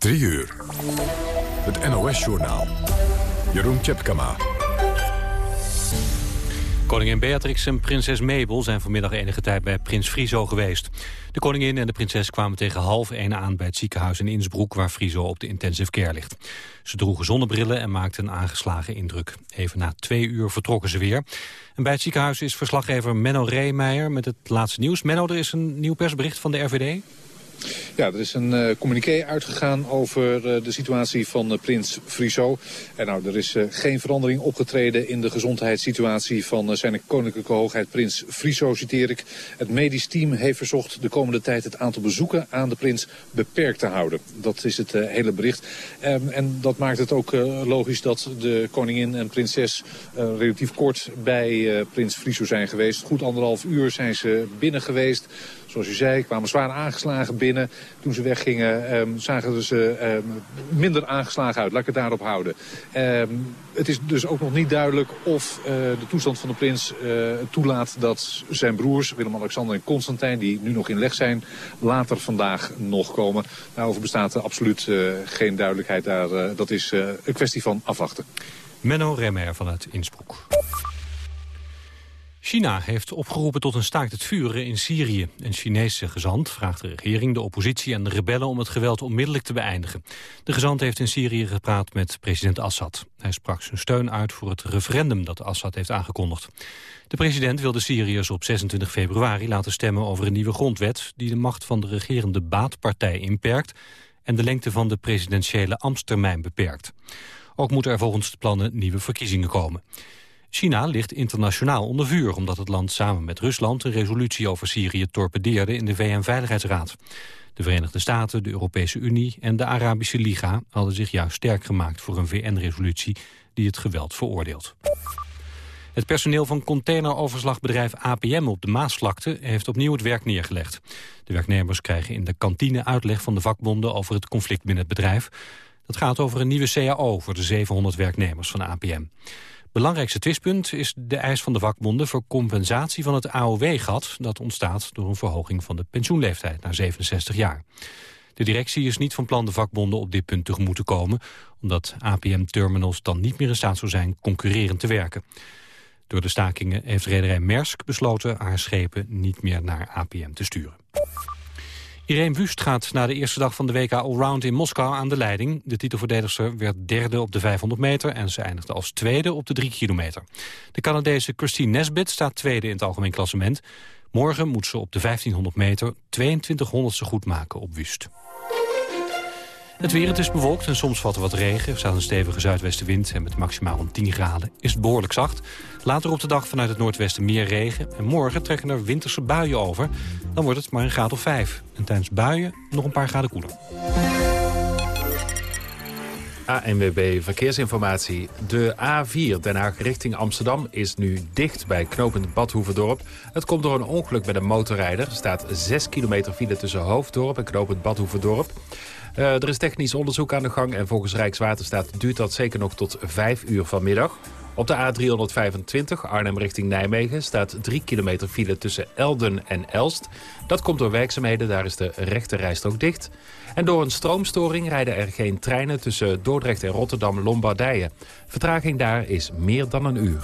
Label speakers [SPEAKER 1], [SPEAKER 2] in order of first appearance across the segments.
[SPEAKER 1] 3 uur. Het NOS-journaal. Jeroen Tjepkama.
[SPEAKER 2] Koningin Beatrix en prinses Mabel zijn vanmiddag enige tijd bij prins Friso geweest. De koningin en de prinses kwamen tegen half één aan bij het ziekenhuis in Innsbruck... waar Friso op de intensive care ligt. Ze droegen zonnebrillen en maakten een aangeslagen indruk. Even na twee uur vertrokken ze weer. En bij het ziekenhuis is verslaggever Menno Reemeijer met het laatste nieuws. Menno, er is een nieuw persbericht van de RVD.
[SPEAKER 3] Ja, er is een uh, communiqué uitgegaan over uh, de situatie van uh, prins Friso. En nou, er is geen verandering opgetreden in de gezondheidssituatie van zijn koninklijke hoogheid prins Friso, citeer ik. Het medisch team heeft verzocht de komende tijd het aantal bezoeken aan de prins beperkt te houden. Dat is het hele bericht. Um, en dat maakt het ook logisch dat de koningin en prinses relatief kort bij prins Friso zijn geweest. Goed anderhalf uur zijn ze binnen geweest. Zoals u zei, kwamen zwaar aangeslagen binnen. Toen ze weggingen um, zagen ze um, minder aangeslagen uit. Laat ik het daarop houden. Um, het is dus ook nog niet duidelijk of uh, de toestand van de prins uh, toelaat dat zijn broers, Willem-Alexander en Constantijn, die nu nog in leg zijn, later vandaag nog komen. Daarover bestaat er absoluut uh, geen duidelijkheid daar. dat is een kwestie van afwachten.
[SPEAKER 2] Menno Remmer vanuit Innsbruck. China heeft opgeroepen tot een staakt het vuren in Syrië. Een Chinese gezant vraagt de regering, de oppositie en de rebellen... om het geweld onmiddellijk te beëindigen. De gezant heeft in Syrië gepraat met president Assad. Hij sprak zijn steun uit voor het referendum dat Assad heeft aangekondigd. De president wil de Syriërs op 26 februari laten stemmen over een nieuwe grondwet... die de macht van de regerende baatpartij inperkt... en de lengte van de presidentiële ambtstermijn beperkt. Ook moeten er volgens de plannen nieuwe verkiezingen komen. China ligt internationaal onder vuur... omdat het land samen met Rusland een resolutie over Syrië torpedeerde in de VN-veiligheidsraad. De Verenigde Staten, de Europese Unie en de Arabische Liga... hadden zich juist sterk gemaakt voor een VN-resolutie die het geweld veroordeelt. Het personeel van containeroverslagbedrijf APM op de Maasvlakte heeft opnieuw het werk neergelegd. De werknemers krijgen in de kantine uitleg van de vakbonden over het conflict binnen het bedrijf. Dat gaat over een nieuwe CAO voor de 700 werknemers van APM. Belangrijkste twistpunt is de eis van de vakbonden voor compensatie van het AOW-gat... dat ontstaat door een verhoging van de pensioenleeftijd naar 67 jaar. De directie is niet van plan de vakbonden op dit punt tegemoet te komen... omdat APM Terminals dan niet meer in staat zou zijn concurrerend te werken. Door de stakingen heeft rederij Maersk besloten haar schepen niet meer naar APM te sturen. Irene Wust gaat na de eerste dag van de WK Allround in Moskou aan de leiding. De titelverdedigster werd derde op de 500 meter en ze eindigde als tweede op de 3 kilometer. De Canadese Christine Nesbitt staat tweede in het algemeen klassement. Morgen moet ze op de 1500 meter 2200ste goed maken op Wust. Het weer, het is bewolkt en soms valt er wat regen. Er staat een stevige zuidwestenwind en met maximaal om 10 graden is het behoorlijk zacht. Later op de dag vanuit het noordwesten meer regen. En morgen trekken er winterse buien over. Dan wordt het maar een graad of 5. En tijdens buien nog een paar graden koeler.
[SPEAKER 4] ANWB Verkeersinformatie. De A4 Den Haag richting Amsterdam is nu dicht bij knopend Badhoevedorp. Het komt door een ongeluk met een motorrijder. Er staat 6 kilometer file tussen Hoofddorp en knopend Badhoevedorp. Uh, er is technisch onderzoek aan de gang en volgens Rijkswaterstaat duurt dat zeker nog tot 5 uur vanmiddag. Op de A325 Arnhem richting Nijmegen staat 3 kilometer file tussen Elden en Elst. Dat komt door werkzaamheden, daar is de rechte rijstrook dicht. En door een stroomstoring rijden er geen treinen tussen Dordrecht en Rotterdam-Lombardije. Vertraging daar is meer dan een uur.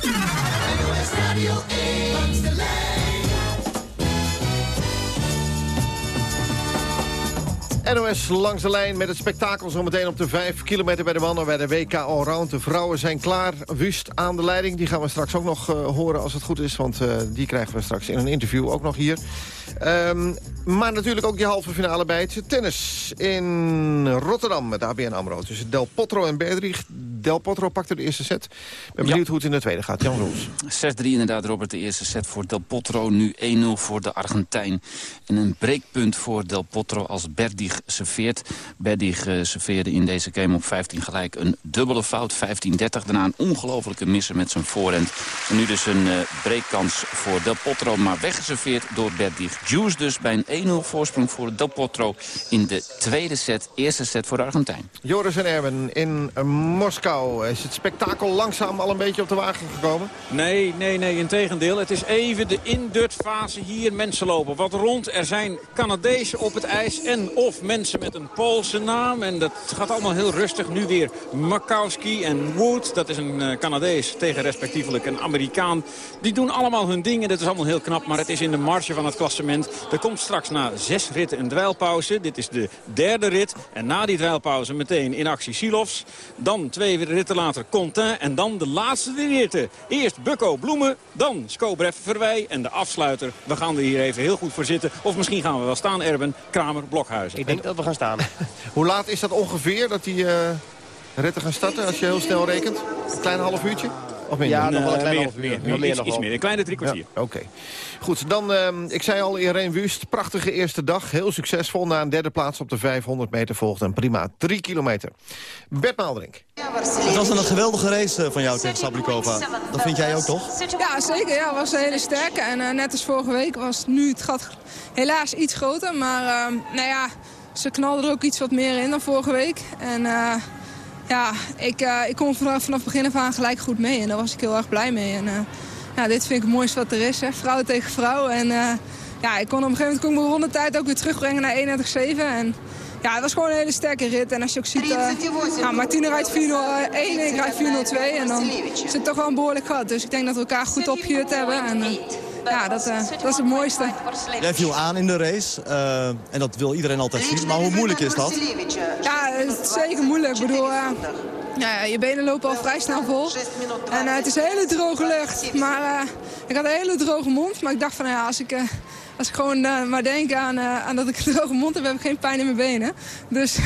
[SPEAKER 5] NOS langs de lijn met het spektakel zometeen op de 5 kilometer bij de mannen bij de WK Allround. De vrouwen zijn klaar. Wust aan de leiding. Die gaan we straks ook nog uh, horen als het goed is. Want uh, die krijgen we straks in een interview ook nog hier. Um, maar natuurlijk ook die halve finale bij het tennis in Rotterdam met ABN AMRO. Tussen Del Potro en Berdrich. Del Potro pakte de eerste set. Ben benieuwd ja. hoe het in de tweede gaat. Jan Roels.
[SPEAKER 6] 6-3 inderdaad, Robert. De eerste set voor Del Potro. Nu 1-0 voor de Argentijn. En een breekpunt voor Del Potro als Berdrich serveert. Berdrich uh, serveerde in deze game op 15 gelijk een dubbele fout. 15-30. Daarna een ongelofelijke misser met zijn voorhand. En nu dus een uh, breakkans voor Del Potro. Maar weggeserveerd door Berdrich. Juice dus bij een 1-0 voorsprong voor Del Potro in de tweede set. Eerste set voor de Argentijn.
[SPEAKER 5] Joris en Erben in Moskou. Is het spektakel langzaam al een beetje op de wagen gekomen?
[SPEAKER 7] Nee, nee, nee. Integendeel. Het is even de indurtfase hier. Mensen lopen wat rond. Er zijn Canadezen op het ijs en of mensen met een Poolse naam. En dat gaat allemaal heel rustig. Nu weer Makowski en Wood. Dat is een uh, Canadees tegen respectievelijk een Amerikaan. Die doen allemaal hun dingen. Dat is allemaal heel knap. Maar het is in de marge van het klassement. Er komt straks na zes ritten een dweilpauze. Dit is de derde rit. En na die dweilpauze meteen in actie Silovs. Dan twee ritten later Contin. En dan de laatste ritten. Eerst Bukko Bloemen. Dan Skobrev Verwij. En de afsluiter. We gaan er hier even heel goed voor zitten. Of misschien gaan we wel staan, Erben. Kramer, Blokhuizen.
[SPEAKER 8] Ik denk dat we gaan staan.
[SPEAKER 5] Hoe laat is dat ongeveer dat die uh, ritten gaan starten als je heel snel rekent? Een klein half uurtje? Of minder?
[SPEAKER 8] Ja, nog wel een klein
[SPEAKER 7] meer,
[SPEAKER 8] half uur.
[SPEAKER 7] meer,
[SPEAKER 8] Nog
[SPEAKER 7] meer, iets, meer. Een kleine drie kwartier.
[SPEAKER 5] Ja, Oké. Goed, dan, uh, ik zei al, Irene Wust, prachtige eerste dag. Heel succesvol. Na een derde plaats op de 500 meter volgt een prima 3 kilometer. Bert Maalderink.
[SPEAKER 9] Het was een geweldige race eh, van jou tegen Sablikova. Dat vind jij ook, toch?
[SPEAKER 10] Ja, zeker. Ja, het was een hele sterke. En uh, net als vorige week was nu het gat helaas iets groter. Maar uh, nou ja, ze knalde er ook iets wat meer in dan vorige week. En uh, ja, ik, uh, ik kon vanaf, vanaf begin af aan gelijk goed mee. En daar was ik heel erg blij mee. En, uh, ja, dit vind ik het mooiste wat er is. Hè. Vrouw tegen vrouw. En uh, ja, ik kon op een gegeven moment kon ik mijn rondetijd ook weer terugbrengen naar 31-7. En ja, het was gewoon een hele sterke rit. En als je ook ziet, ja, Martine rijdt 4-0-1 en ik rijd 4-0-2. En dan is het toch wel een behoorlijk gat. Dus ik denk dat we elkaar goed opgehuurd hebben. En, ja, dat, uh, dat is het mooiste.
[SPEAKER 9] Jij viel aan in de race. Uh, en dat wil iedereen altijd zien. Maar hoe moeilijk is dat?
[SPEAKER 10] Ja, het is zeker moeilijk. Ik bedoel, uh, ja, je benen lopen al vrij snel vol. En het is hele droge lucht. Maar ik had een hele droge mond. Maar ik dacht van, ja, als ik... als ik gewoon maar denk aan, aan dat ik een droge mond heb, heb ik geen pijn in mijn benen. Dus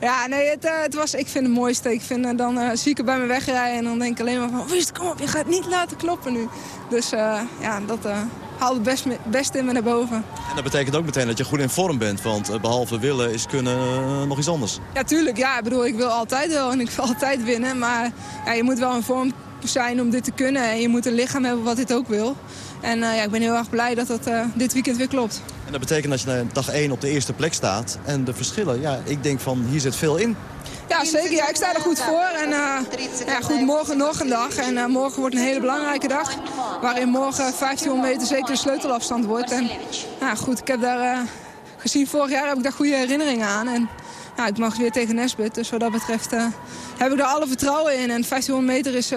[SPEAKER 10] ja, nee, het, uh, het, was, ik vind het mooiste. Ik vind, uh, dan uh, zie ik er bij me wegrijden en dan denk ik alleen maar van... Wist, kom op, je gaat niet laten kloppen nu. Dus ja, dat haalt het best, best in me naar boven.
[SPEAKER 9] En dat betekent ook meteen dat je goed in vorm bent. Want behalve willen is kunnen nog iets anders.
[SPEAKER 10] Ja, tuurlijk. Ja, ik bedoel, ik wil altijd wel en ik wil altijd winnen. Maar ja, je moet wel in vorm zijn om dit te kunnen. En je moet een lichaam hebben wat dit ook wil. En ja, ik ben heel erg blij dat dat dit weekend weer klopt.
[SPEAKER 9] En dat betekent dat je na dag 1 op de eerste plek staat. En de verschillen, ja, ik denk van hier zit veel in.
[SPEAKER 10] Ja, zeker. Ja, ik sta er goed voor. En uh, ja, goed, morgen nog een dag. En uh, morgen wordt een hele belangrijke dag. Waarin morgen 1500 meter zeker de sleutelafstand wordt. En ja, goed, ik heb daar uh, gezien vorig jaar heb ik daar goede herinneringen aan. En ja, ik mag weer tegen Nesbit. Dus wat dat betreft heb ik er alle vertrouwen in. En 1500 meter is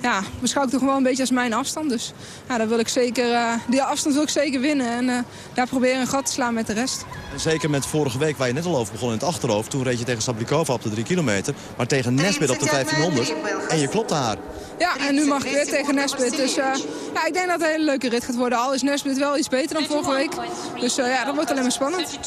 [SPEAKER 10] ja, beschouw ik toch wel een beetje als mijn afstand. Dus ja, daar wil ik zeker, uh, die afstand wil ik zeker winnen. En uh, daar proberen een gat te slaan met de rest.
[SPEAKER 9] En zeker met vorige week waar je net al over begon in het achterhoofd. Toen reed je tegen Sablikova op de 3 kilometer. Maar tegen Nesbit op de 1500. En je klopte haar.
[SPEAKER 10] Ja, en nu mag ik weer tegen Nesbit. Dus uh, ja, ik denk dat het een hele leuke rit gaat worden. Al is Nesbit wel iets beter dan vorige week. Dus ja, dat wordt alleen maar spannend.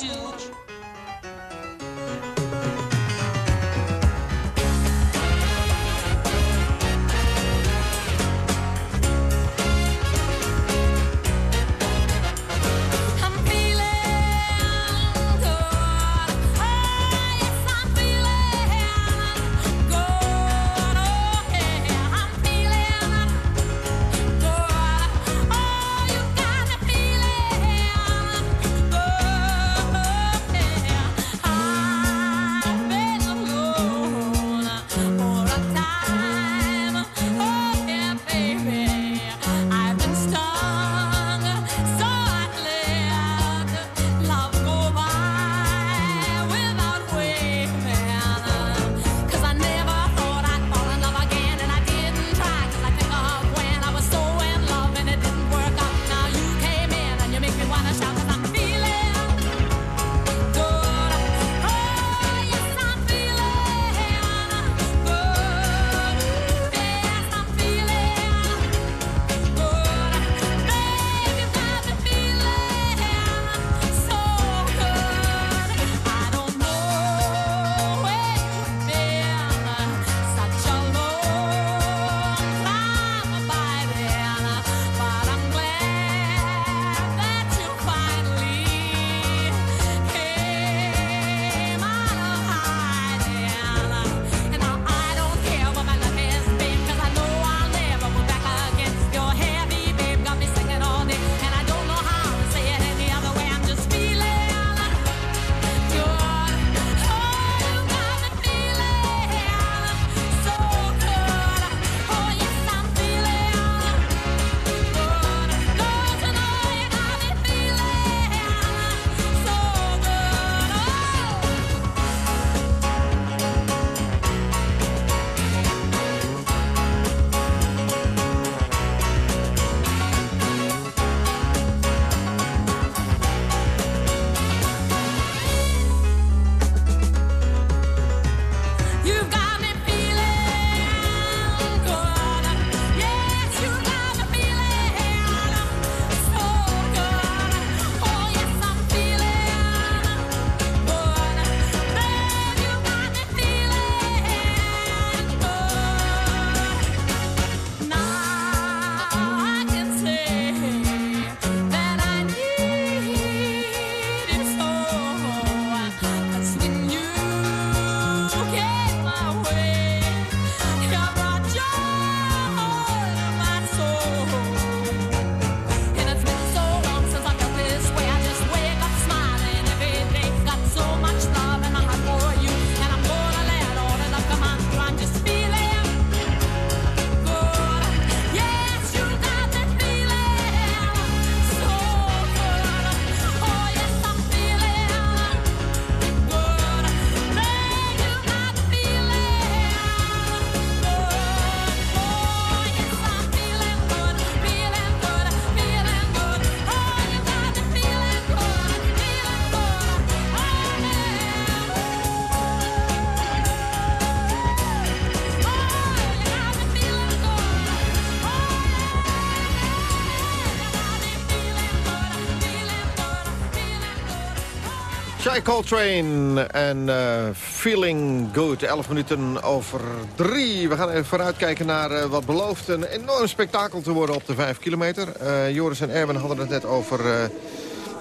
[SPEAKER 5] Shy Coltrane en uh, Feeling Good. 11 minuten over drie. We gaan even vooruitkijken naar uh, wat belooft een enorm spektakel te worden op de 5 kilometer. Uh, Joris en Erwin hadden het net over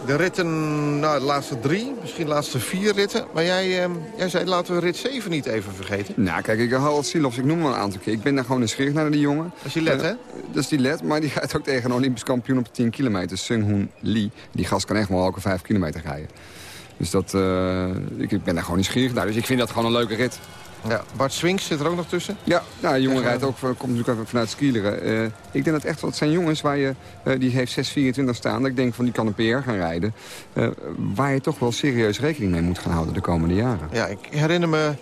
[SPEAKER 5] de ritten, nou, de laatste drie, misschien de laatste vier ritten. Maar jij, jij zei, laten we rit 7 niet even vergeten.
[SPEAKER 8] Nou, kijk, ik haal het Silofs, ik noem hem een aantal keer. Ik ben daar gewoon nieuwsgierig naar die jongen.
[SPEAKER 5] Dat is die led, uh, hè?
[SPEAKER 8] Dat is die led, maar die gaat ook tegen een Olympisch kampioen op de 10 kilometer. Sung-Hoon Lee. Die gast kan echt wel elke 5 kilometer rijden. Dus dat, uh, ik ben daar gewoon nieuwsgierig naar. Dus ik vind dat gewoon een leuke rit.
[SPEAKER 5] Ja, Bart Swings zit er ook nog tussen?
[SPEAKER 8] Ja, nou, de jongen rijdt ook, komt natuurlijk even vanuit skileren. Uh, ik denk dat echt wat zijn jongens waar je, uh, die heeft 6,24 staan. Dat ik denk van die kan een PR gaan rijden. Uh, waar je toch wel serieus rekening mee moet gaan houden de komende jaren.
[SPEAKER 5] Ja, ik herinner me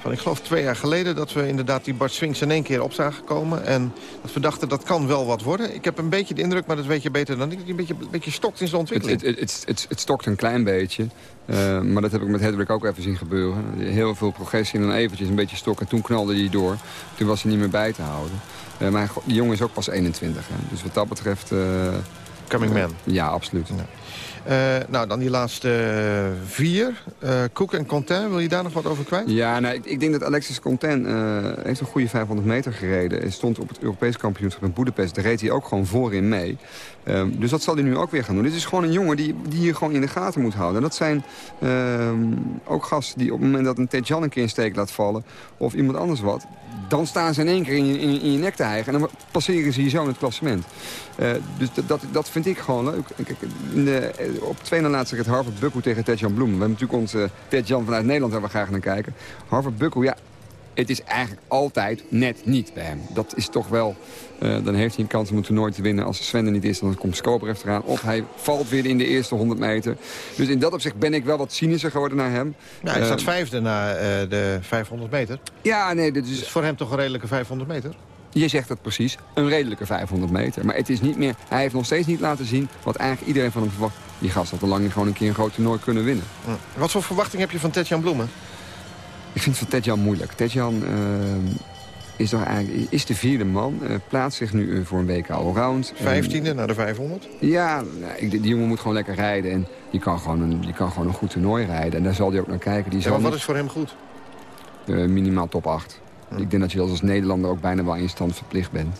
[SPEAKER 5] van ik geloof twee jaar geleden... dat we inderdaad die Bart Swings in één keer op zagen komen. En dat we dachten, dat kan wel wat worden. Ik heb een beetje de indruk, maar dat weet je beter dan ik... dat hij een beetje, een beetje stokt in zijn ontwikkeling.
[SPEAKER 8] Het, het, het, het, stokt een klein beetje. Uh, maar dat heb ik met Hedrick ook even zien gebeuren. Heel veel progressie en dan eventjes een beetje stokken. Toen knalde hij door. Toen was hij niet meer bij te houden. Uh, maar die jongen is ook pas 21. Hè. Dus wat dat betreft... Uh,
[SPEAKER 5] Coming man.
[SPEAKER 8] Ja, absoluut. Ja.
[SPEAKER 5] Uh, nou, dan die laatste vier. Uh, Cook en Contain, wil je daar nog wat over kwijt?
[SPEAKER 8] Ja, nou, ik, ik denk dat Alexis Contain heeft een goede 500 meter gereden. Hij stond op het Europees kampioenschap in Boedapest. Daar reed hij ook gewoon voorin mee. Um, dus dat zal hij nu ook weer gaan doen. Dit is gewoon een jongen die, die je gewoon in de gaten moet houden. Dat zijn um, ook gasten die op het moment dat een Ted Jan een keer in steek laat vallen... of iemand anders wat, dan staan ze in één keer in je, in, je nek te hijgen. En dan passeren ze hier zo in het klassement. Dus dat, dat vind ik gewoon leuk. Kijk, in de, op twee na laatste rit Harvard Bukkel tegen Ted-Jan Bloem. We hebben natuurlijk onze Ted-Jan vanuit Nederland waar we graag naar kijken. Harvard Bukkel, ja, het is eigenlijk altijd net niet bij hem. Dat is toch wel... Uh, dan heeft hij een kans om een toernooi te winnen. Als Sven er niet is, dan komt Skobref eraan. Of hij valt weer in de eerste 100 meter. Dus in dat opzicht ben ik wel wat cynischer geworden naar hem.
[SPEAKER 5] Ja, hij staat uh, vijfde na uh, de 500 meter.
[SPEAKER 8] Ja, nee, dit is...
[SPEAKER 5] is voor hem toch een redelijke 500 meter?
[SPEAKER 8] Je zegt dat precies, een redelijke 500 meter. Maar het is niet meer, hij heeft nog steeds niet laten zien wat eigenlijk iedereen van hem verwacht. Die gast had al lang gewoon een keer een groot toernooi kunnen winnen.
[SPEAKER 5] Hm. Wat voor verwachting heb je van Tetjan Bloemen?
[SPEAKER 8] Ik vind het van Tetjan moeilijk. Tetjan uh, is, toch eigenlijk, is de vierde man, uh, plaatst zich nu uh, voor een WK allround.
[SPEAKER 5] Vijftiende naar de 500?
[SPEAKER 8] Ja, nou, die jongen moet gewoon lekker rijden. En die kan gewoon een, die kan gewoon een goed toernooi rijden. En daar zal hij ook naar kijken. Die
[SPEAKER 5] ja, wat is voor hem goed?
[SPEAKER 8] minimaal top 8. Hm. Ik denk dat je als Nederlander ook bijna wel in stand verplicht bent.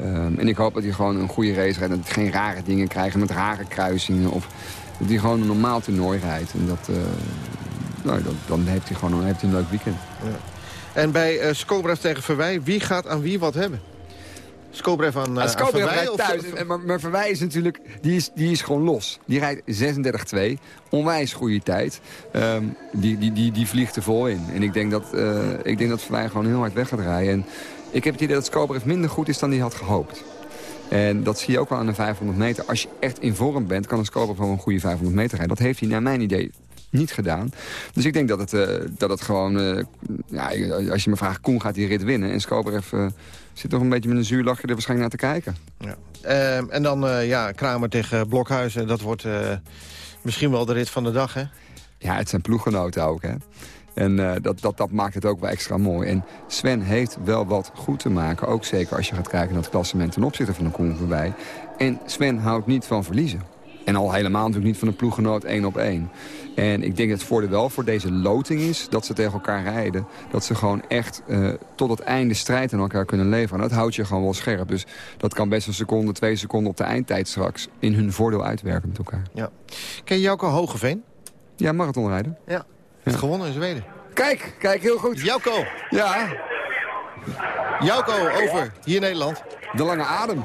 [SPEAKER 8] Um, en ik hoop dat hij gewoon een goede race rijdt. Dat hij geen rare dingen krijgt met rare kruisingen. Of dat hij gewoon een normaal toernooi rijdt. En dat, uh, nou, dat, dan heeft hij gewoon dan heeft hij een leuk weekend.
[SPEAKER 5] Ja. En bij uh, Skobrev tegen Verwij, wie gaat aan wie wat hebben? Skobrev aan, uh, aan Verwij?
[SPEAKER 8] rijdt thuis. Of... Maar, maar Verwij is natuurlijk, die is, die is gewoon los. Die rijdt 36-2, onwijs goede tijd. Um, die, die, die, die vliegt er vol in. En ik denk dat, uh, ik denk dat Verwij gewoon heel hard weg gaat rijden. En ik heb het idee dat Skobrev minder goed is dan hij had gehoopt. En dat zie je ook wel aan de 500 meter. Als je echt in vorm bent, kan een Skobrev wel een goede 500 meter rijden. Dat heeft hij naar mijn idee niet gedaan. Dus ik denk dat het, uh, dat het gewoon... Uh, ja, als je me vraagt, Koen gaat die rit winnen. En Skobrev uh, zit toch een beetje met een zuur lachje er waarschijnlijk naar te kijken.
[SPEAKER 5] Ja. Uh, en dan ja, Kramer tegen Blokhuizen. Dat wordt misschien wel de rit van de dag, hè?
[SPEAKER 8] Ja, het zijn ploeggenoten ook, hè? En uh, dat, dat, dat maakt het ook wel extra mooi. En Sven heeft wel wat goed te maken. Ook zeker als je gaat kijken naar het klassement ten opzichte van de Koen voorbij. En Sven houdt niet van verliezen. En al helemaal natuurlijk niet van een ploeggenoot één op één. En ik denk dat het voordeel wel voor deze loting is dat ze tegen elkaar rijden. Dat ze gewoon echt uh, tot het einde strijd aan elkaar kunnen leveren. En dat houdt je gewoon wel scherp. Dus dat kan best een seconde, twee seconden op de eindtijd straks in hun voordeel uitwerken met elkaar.
[SPEAKER 5] Ja. Ken je Jouko Hogeveen?
[SPEAKER 8] Ja, marathonrijden.
[SPEAKER 5] Ja, heeft gewonnen in Zweden.
[SPEAKER 8] Kijk, kijk, heel goed.
[SPEAKER 5] Jouko.
[SPEAKER 8] Ja.
[SPEAKER 5] Jouko, over. Hier in Nederland.
[SPEAKER 8] De lange adem.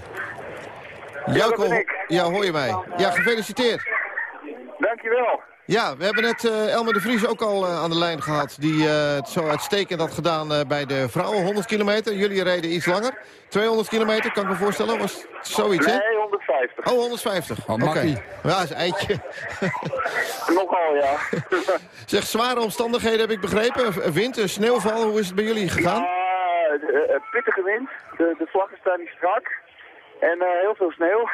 [SPEAKER 5] Jouko, ja, hoor je mij? Ja, gefeliciteerd.
[SPEAKER 11] Dankjewel.
[SPEAKER 5] Ja, we hebben net uh, Elmer de Vries ook al uh, aan de lijn gehad. Die uh, het zo uitstekend had gedaan bij de vrouwen. 100 kilometer. Jullie reden iets langer. 200 kilometer, kan ik me voorstellen. Was zoiets,
[SPEAKER 11] hè? Nee, 150.
[SPEAKER 5] Oh, 150.
[SPEAKER 8] Oh, Oké.
[SPEAKER 5] Okay. Ja, is een eitje.
[SPEAKER 11] Nogal, ja.
[SPEAKER 5] zeg, zware omstandigheden heb ik begrepen. Wind, sneeuwval, hoe is het bij jullie gegaan?
[SPEAKER 11] Ja, pittige wind. De, de vlaggen staan niet strak. En heel veel sneeuw.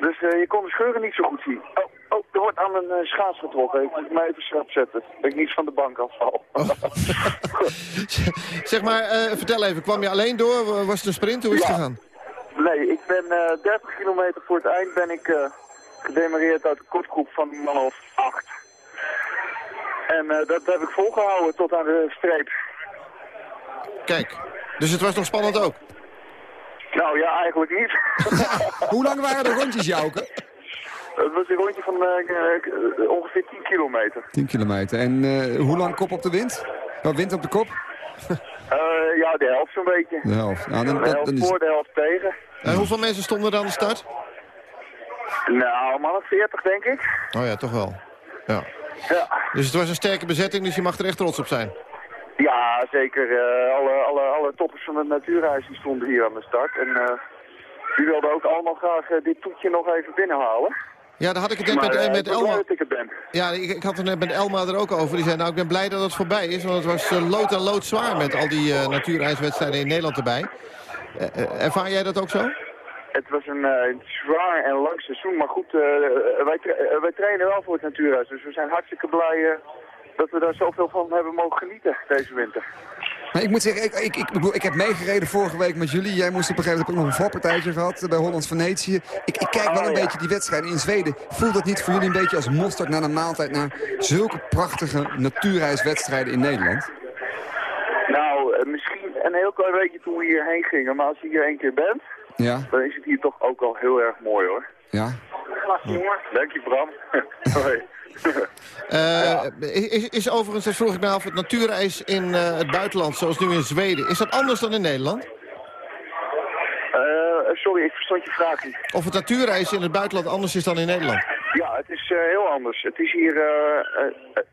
[SPEAKER 11] Dus uh, je kon de scheuren niet zo goed zien. Oh, oh er wordt aan een uh, schaats getrokken. Ik moet mij even schrap zetten. Dat ik niet van de bank afval. Oh.
[SPEAKER 5] zeg maar, uh, vertel even. Kwam je alleen door? Was het een sprint? Hoe is
[SPEAKER 11] ja.
[SPEAKER 5] het gegaan?
[SPEAKER 11] Nee, ik ben 30 kilometer voor het eind ben ik gedemareerd uit de kortgroep van een man of acht. En dat heb ik volgehouden tot aan de streep.
[SPEAKER 5] Kijk, dus het was nog spannend ook?
[SPEAKER 11] Nou ja, eigenlijk niet.
[SPEAKER 8] Hoe lang waren de rondjes, Jouke?
[SPEAKER 11] Het was een rondje van uh, ongeveer 10 kilometer.
[SPEAKER 8] 10 kilometer. En uh, hoe lang kop op de wind? Wat wind op de kop?
[SPEAKER 11] Uh, ja, de helft zo'n beetje.
[SPEAKER 8] De helft. Nou, dan,
[SPEAKER 11] de helft
[SPEAKER 8] dan is...
[SPEAKER 11] voor, de helft tegen.
[SPEAKER 5] En hoeveel mensen stonden er aan de start?
[SPEAKER 11] Nou, man 40 denk ik.
[SPEAKER 5] Oh ja, toch wel. Ja.
[SPEAKER 11] ja.
[SPEAKER 5] Dus het was een sterke bezetting, dus je mag er echt trots op zijn.
[SPEAKER 11] Ja, zeker. Uh, alle, alle, alle toppers van het natuurhuis die stonden hier aan de start. En uh, die wilden ook allemaal graag uh, dit toetje nog even binnenhalen.
[SPEAKER 5] Ja, daar had ik het net
[SPEAKER 11] maar,
[SPEAKER 5] met, met Elma.
[SPEAKER 11] Dat ik ben.
[SPEAKER 5] Ja, ik, ik, had het net met Elma er ook over. Die zei, nou, ik ben blij dat het voorbij is. Want het was lood en lood zwaar met al die natuurreiswedstrijden in Nederland erbij. ervaar jij dat ook zo?
[SPEAKER 11] Het was een zwaar en lang seizoen. Maar goed, wij, tra wij trainen wel voor het natuurhuis. Dus we zijn hartstikke blij dat we daar zoveel van hebben mogen genieten deze winter.
[SPEAKER 8] Maar ik moet zeggen, ik, ik, ik, ik heb meegereden vorige week met jullie. Jij moest op een gegeven moment ook nog een voorpartijtje gehad bij Hollands Venetië. Ik, ik kijk wel een beetje die wedstrijden in Zweden. Voelt dat niet voor jullie een beetje als mosterd na een maaltijd... naar zulke prachtige natuurreiswedstrijden in Nederland?
[SPEAKER 11] Nou, misschien een heel klein beetje toen we hierheen gingen. Maar als je hier één keer bent,
[SPEAKER 8] ja.
[SPEAKER 11] dan is het hier toch ook al heel erg mooi hoor.
[SPEAKER 8] Ja?
[SPEAKER 11] jongen. Dank je Bram. Hoi.
[SPEAKER 5] Uh, is, is overigens, dat vroeg ik me af, het natuurreis in uh, het buitenland, zoals nu in Zweden, is dat anders dan in Nederland?
[SPEAKER 11] Uh, sorry, ik verstond je vraag niet.
[SPEAKER 5] Of het natuurreis in het buitenland anders is dan in Nederland?
[SPEAKER 11] Ja, het is heel anders. Het is, hier,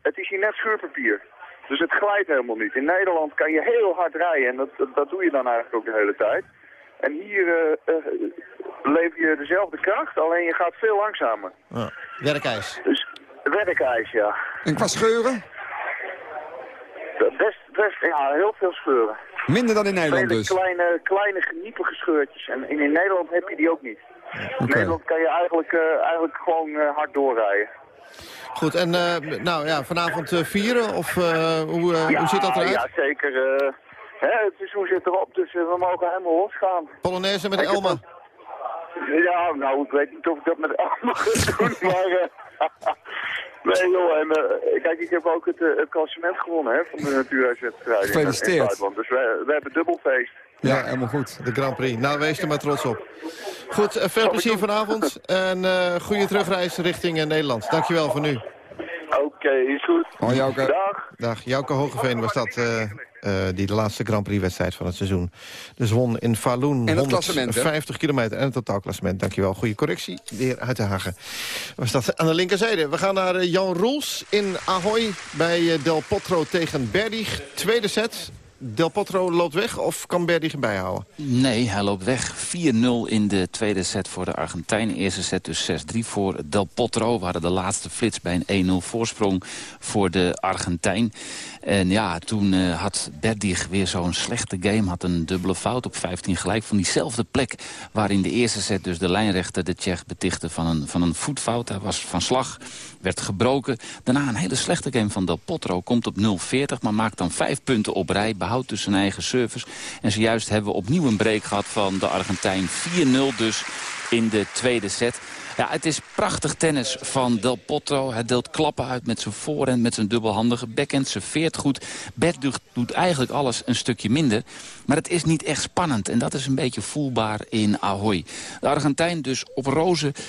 [SPEAKER 11] het is hier net schuurpapier. Dus het glijdt helemaal niet. In Nederland kan je heel hard rijden en dat, dat, dat doe je dan eigenlijk ook de hele tijd. En hier lever je dezelfde kracht, alleen je gaat veel langzamer.
[SPEAKER 5] Ja, werkijs.
[SPEAKER 11] Dus werkijs, ja.
[SPEAKER 8] En qua scheuren?
[SPEAKER 11] Best, best, ja, heel veel scheuren.
[SPEAKER 8] Minder dan in Nederland
[SPEAKER 11] Vele
[SPEAKER 8] dus?
[SPEAKER 11] kleine, kleine geniepige scheurtjes. En in, in Nederland heb je die ook niet. In Nederland kan je eigenlijk, uh, eigenlijk gewoon uh, hard doorrijden.
[SPEAKER 5] Goed, en uh, nou ja, vanavond vieren of hoe,
[SPEAKER 11] ja,
[SPEAKER 5] hoe zit dat eruit?
[SPEAKER 11] Ja, zeker. Hè, het seizoen zit erop, dus we mogen helemaal losgaan.
[SPEAKER 5] Polonaise met Elma?
[SPEAKER 11] Ja, nou, ik weet niet of ik dat met Elma ga doen, maar... Nee joh, en uh, kijk, ik heb ook het, uh, het klassement gewonnen hè, van de natuurhuiswedstrijd.
[SPEAKER 8] Gefeliciteerd.
[SPEAKER 11] In, dus we, we hebben dubbelfeest.
[SPEAKER 8] Ja, helemaal goed.
[SPEAKER 5] De Grand Prix. Nou, wees er maar trots op. Goed, veel plezier vanavond en goede terugreis richting Nederland. Dankjewel voor nu.
[SPEAKER 11] Oké, okay, is goed.
[SPEAKER 8] Jouke.
[SPEAKER 11] Dag.
[SPEAKER 5] Dag, Jouke Hogeveen was dat... Uh, die de laatste Grand Prix-wedstrijd van het seizoen. Dus won in Falun 150 kilometer en het totaalklassement. Dankjewel. Goede correctie. Weer uit de Hagen. Was dat aan de linkerzijde. We gaan naar uh, Jan Roels in Ahoy bij uh, Del Potro tegen Berdig. Tweede set. Del Potro loopt weg of kan Berdig hem bijhouden?
[SPEAKER 6] Nee, hij loopt weg. 4-0 in de tweede set voor de Argentijn. Eerste set dus 6-3 voor Del Potro. We hadden de laatste flits bij een 1-0 voorsprong voor de Argentijn. En ja, toen uh, had Berdig weer zo'n slechte game. Had een dubbele fout op 15 gelijk van diezelfde plek... waar in de eerste set dus de lijnrechter de Tsjech betichtte van een, van een voetfout. Hij was van slag, werd gebroken. Daarna een hele slechte game van Del Potro. Komt op 0-40, maar maakt dan vijf punten op rij. Behoudt dus zijn eigen service. En zojuist hebben we opnieuw een break gehad van de Argentijn. 4-0 dus in de tweede set. Ja, het is prachtig tennis van Del Potro. Hij deelt klappen uit met zijn voorhand, met zijn dubbelhandige backhand. Serveert goed. Bert doet eigenlijk alles een stukje minder. Maar het is niet echt spannend. En dat is een beetje voelbaar in Ahoy. De Argentijn dus op roze. 30-15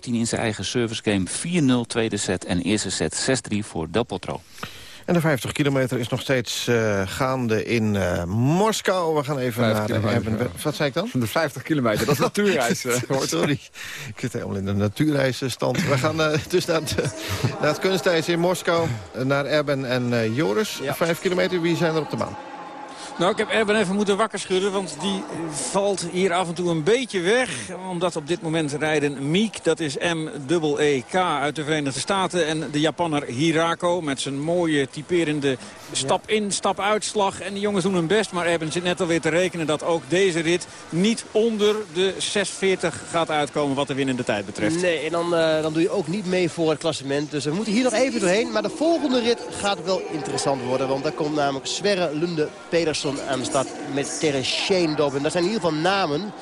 [SPEAKER 6] in zijn eigen service game. 4-0 tweede set en eerste set 6-3 voor Del Potro.
[SPEAKER 5] En de 50 kilometer is nog steeds uh, gaande in uh, Moskou. We gaan even naar de Erben... Wat zei ik dan?
[SPEAKER 8] De 50 kilometer, dat is natuurreis.
[SPEAKER 5] Sorry, ik zit helemaal in de natuurreisstand. We gaan dus naar het, naar het kunstijs in Moskou. naar Erben en Joris. Ja. 5 kilometer, wie zijn er op de maan?
[SPEAKER 7] Nou, ik heb Erben even moeten wakker schudden, want die valt hier af en toe een beetje weg. Omdat op dit moment rijden Miek, dat is M-E-E-K uit de Verenigde Staten. En de Japanner Hirako met zijn mooie typerende stap-in, stap-uitslag. En die jongens doen hun best, maar Erben zit net alweer te rekenen dat ook deze rit niet onder de 6.40 gaat uitkomen wat de winnende tijd betreft.
[SPEAKER 12] Nee, en dan, uh, dan doe je ook niet mee voor het klassement. Dus we moeten hier nog even doorheen. Maar de volgende rit gaat wel interessant worden, want daar komt namelijk Sverre Lunde Pedersen de stad met Terre. En dat zijn in ieder geval namen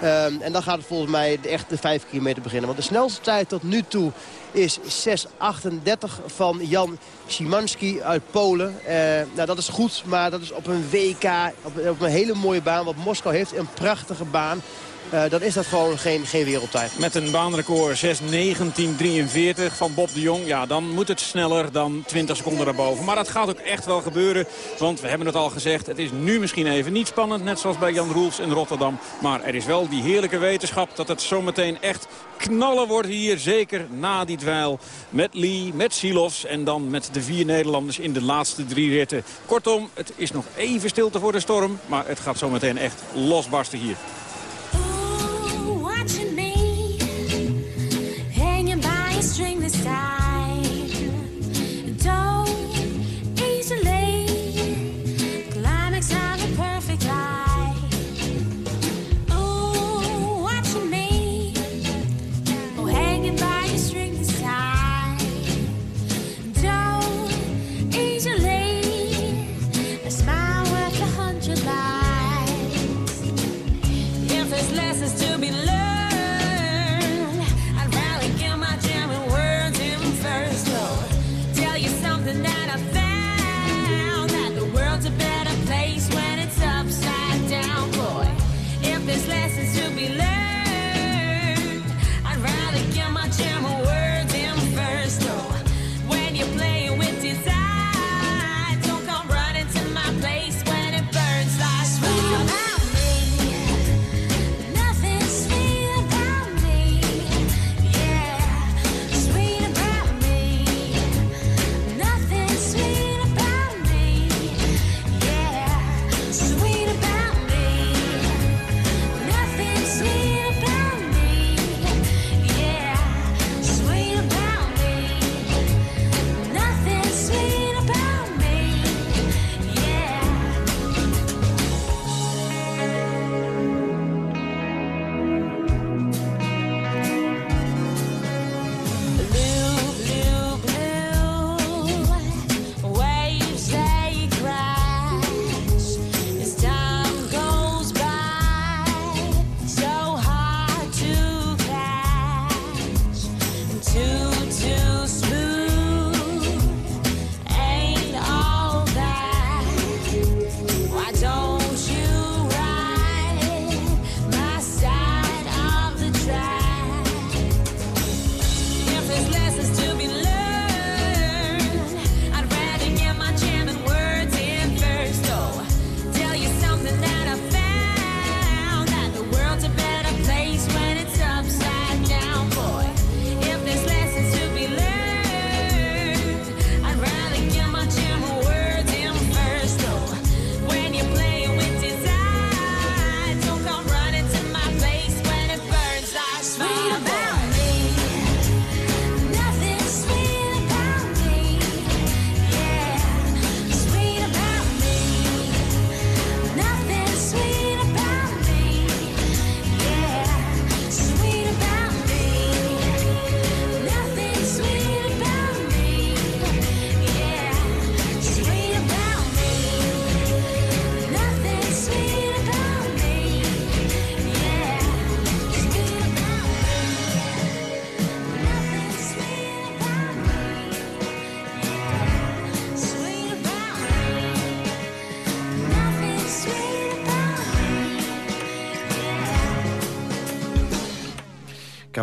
[SPEAKER 12] Ehm, en dan gaat het volgens mij echt de 5 kilometer beginnen. Want de snelste tijd tot nu toe is 6.38 van Jan Szymanski uit Polen. Uh, nou, dat is goed, maar dat is op een WK, op, op een hele mooie baan. Want Moskou heeft een prachtige baan. Uh, dan is dat gewoon geen, geen wereldtijd.
[SPEAKER 13] Met een baanrecord 6.19.43 van Bob de Jong. Ja, dan moet het sneller dan 20 seconden daarboven. Maar dat gaat ook echt wel gebeuren. Want we hebben het al gezegd, het is nu misschien even niet spannend. Net zoals bij Jan Roels in Rotterdam. Maar er is wel die heerlijke wetenschap dat het zometeen echt knallen wordt hier. Zeker na die dweil met Lee, met Silos en dan met de vier Nederlanders in de laatste drie ritten. Kortom, het is nog even stilte voor de storm. Maar het gaat zometeen echt losbarsten hier.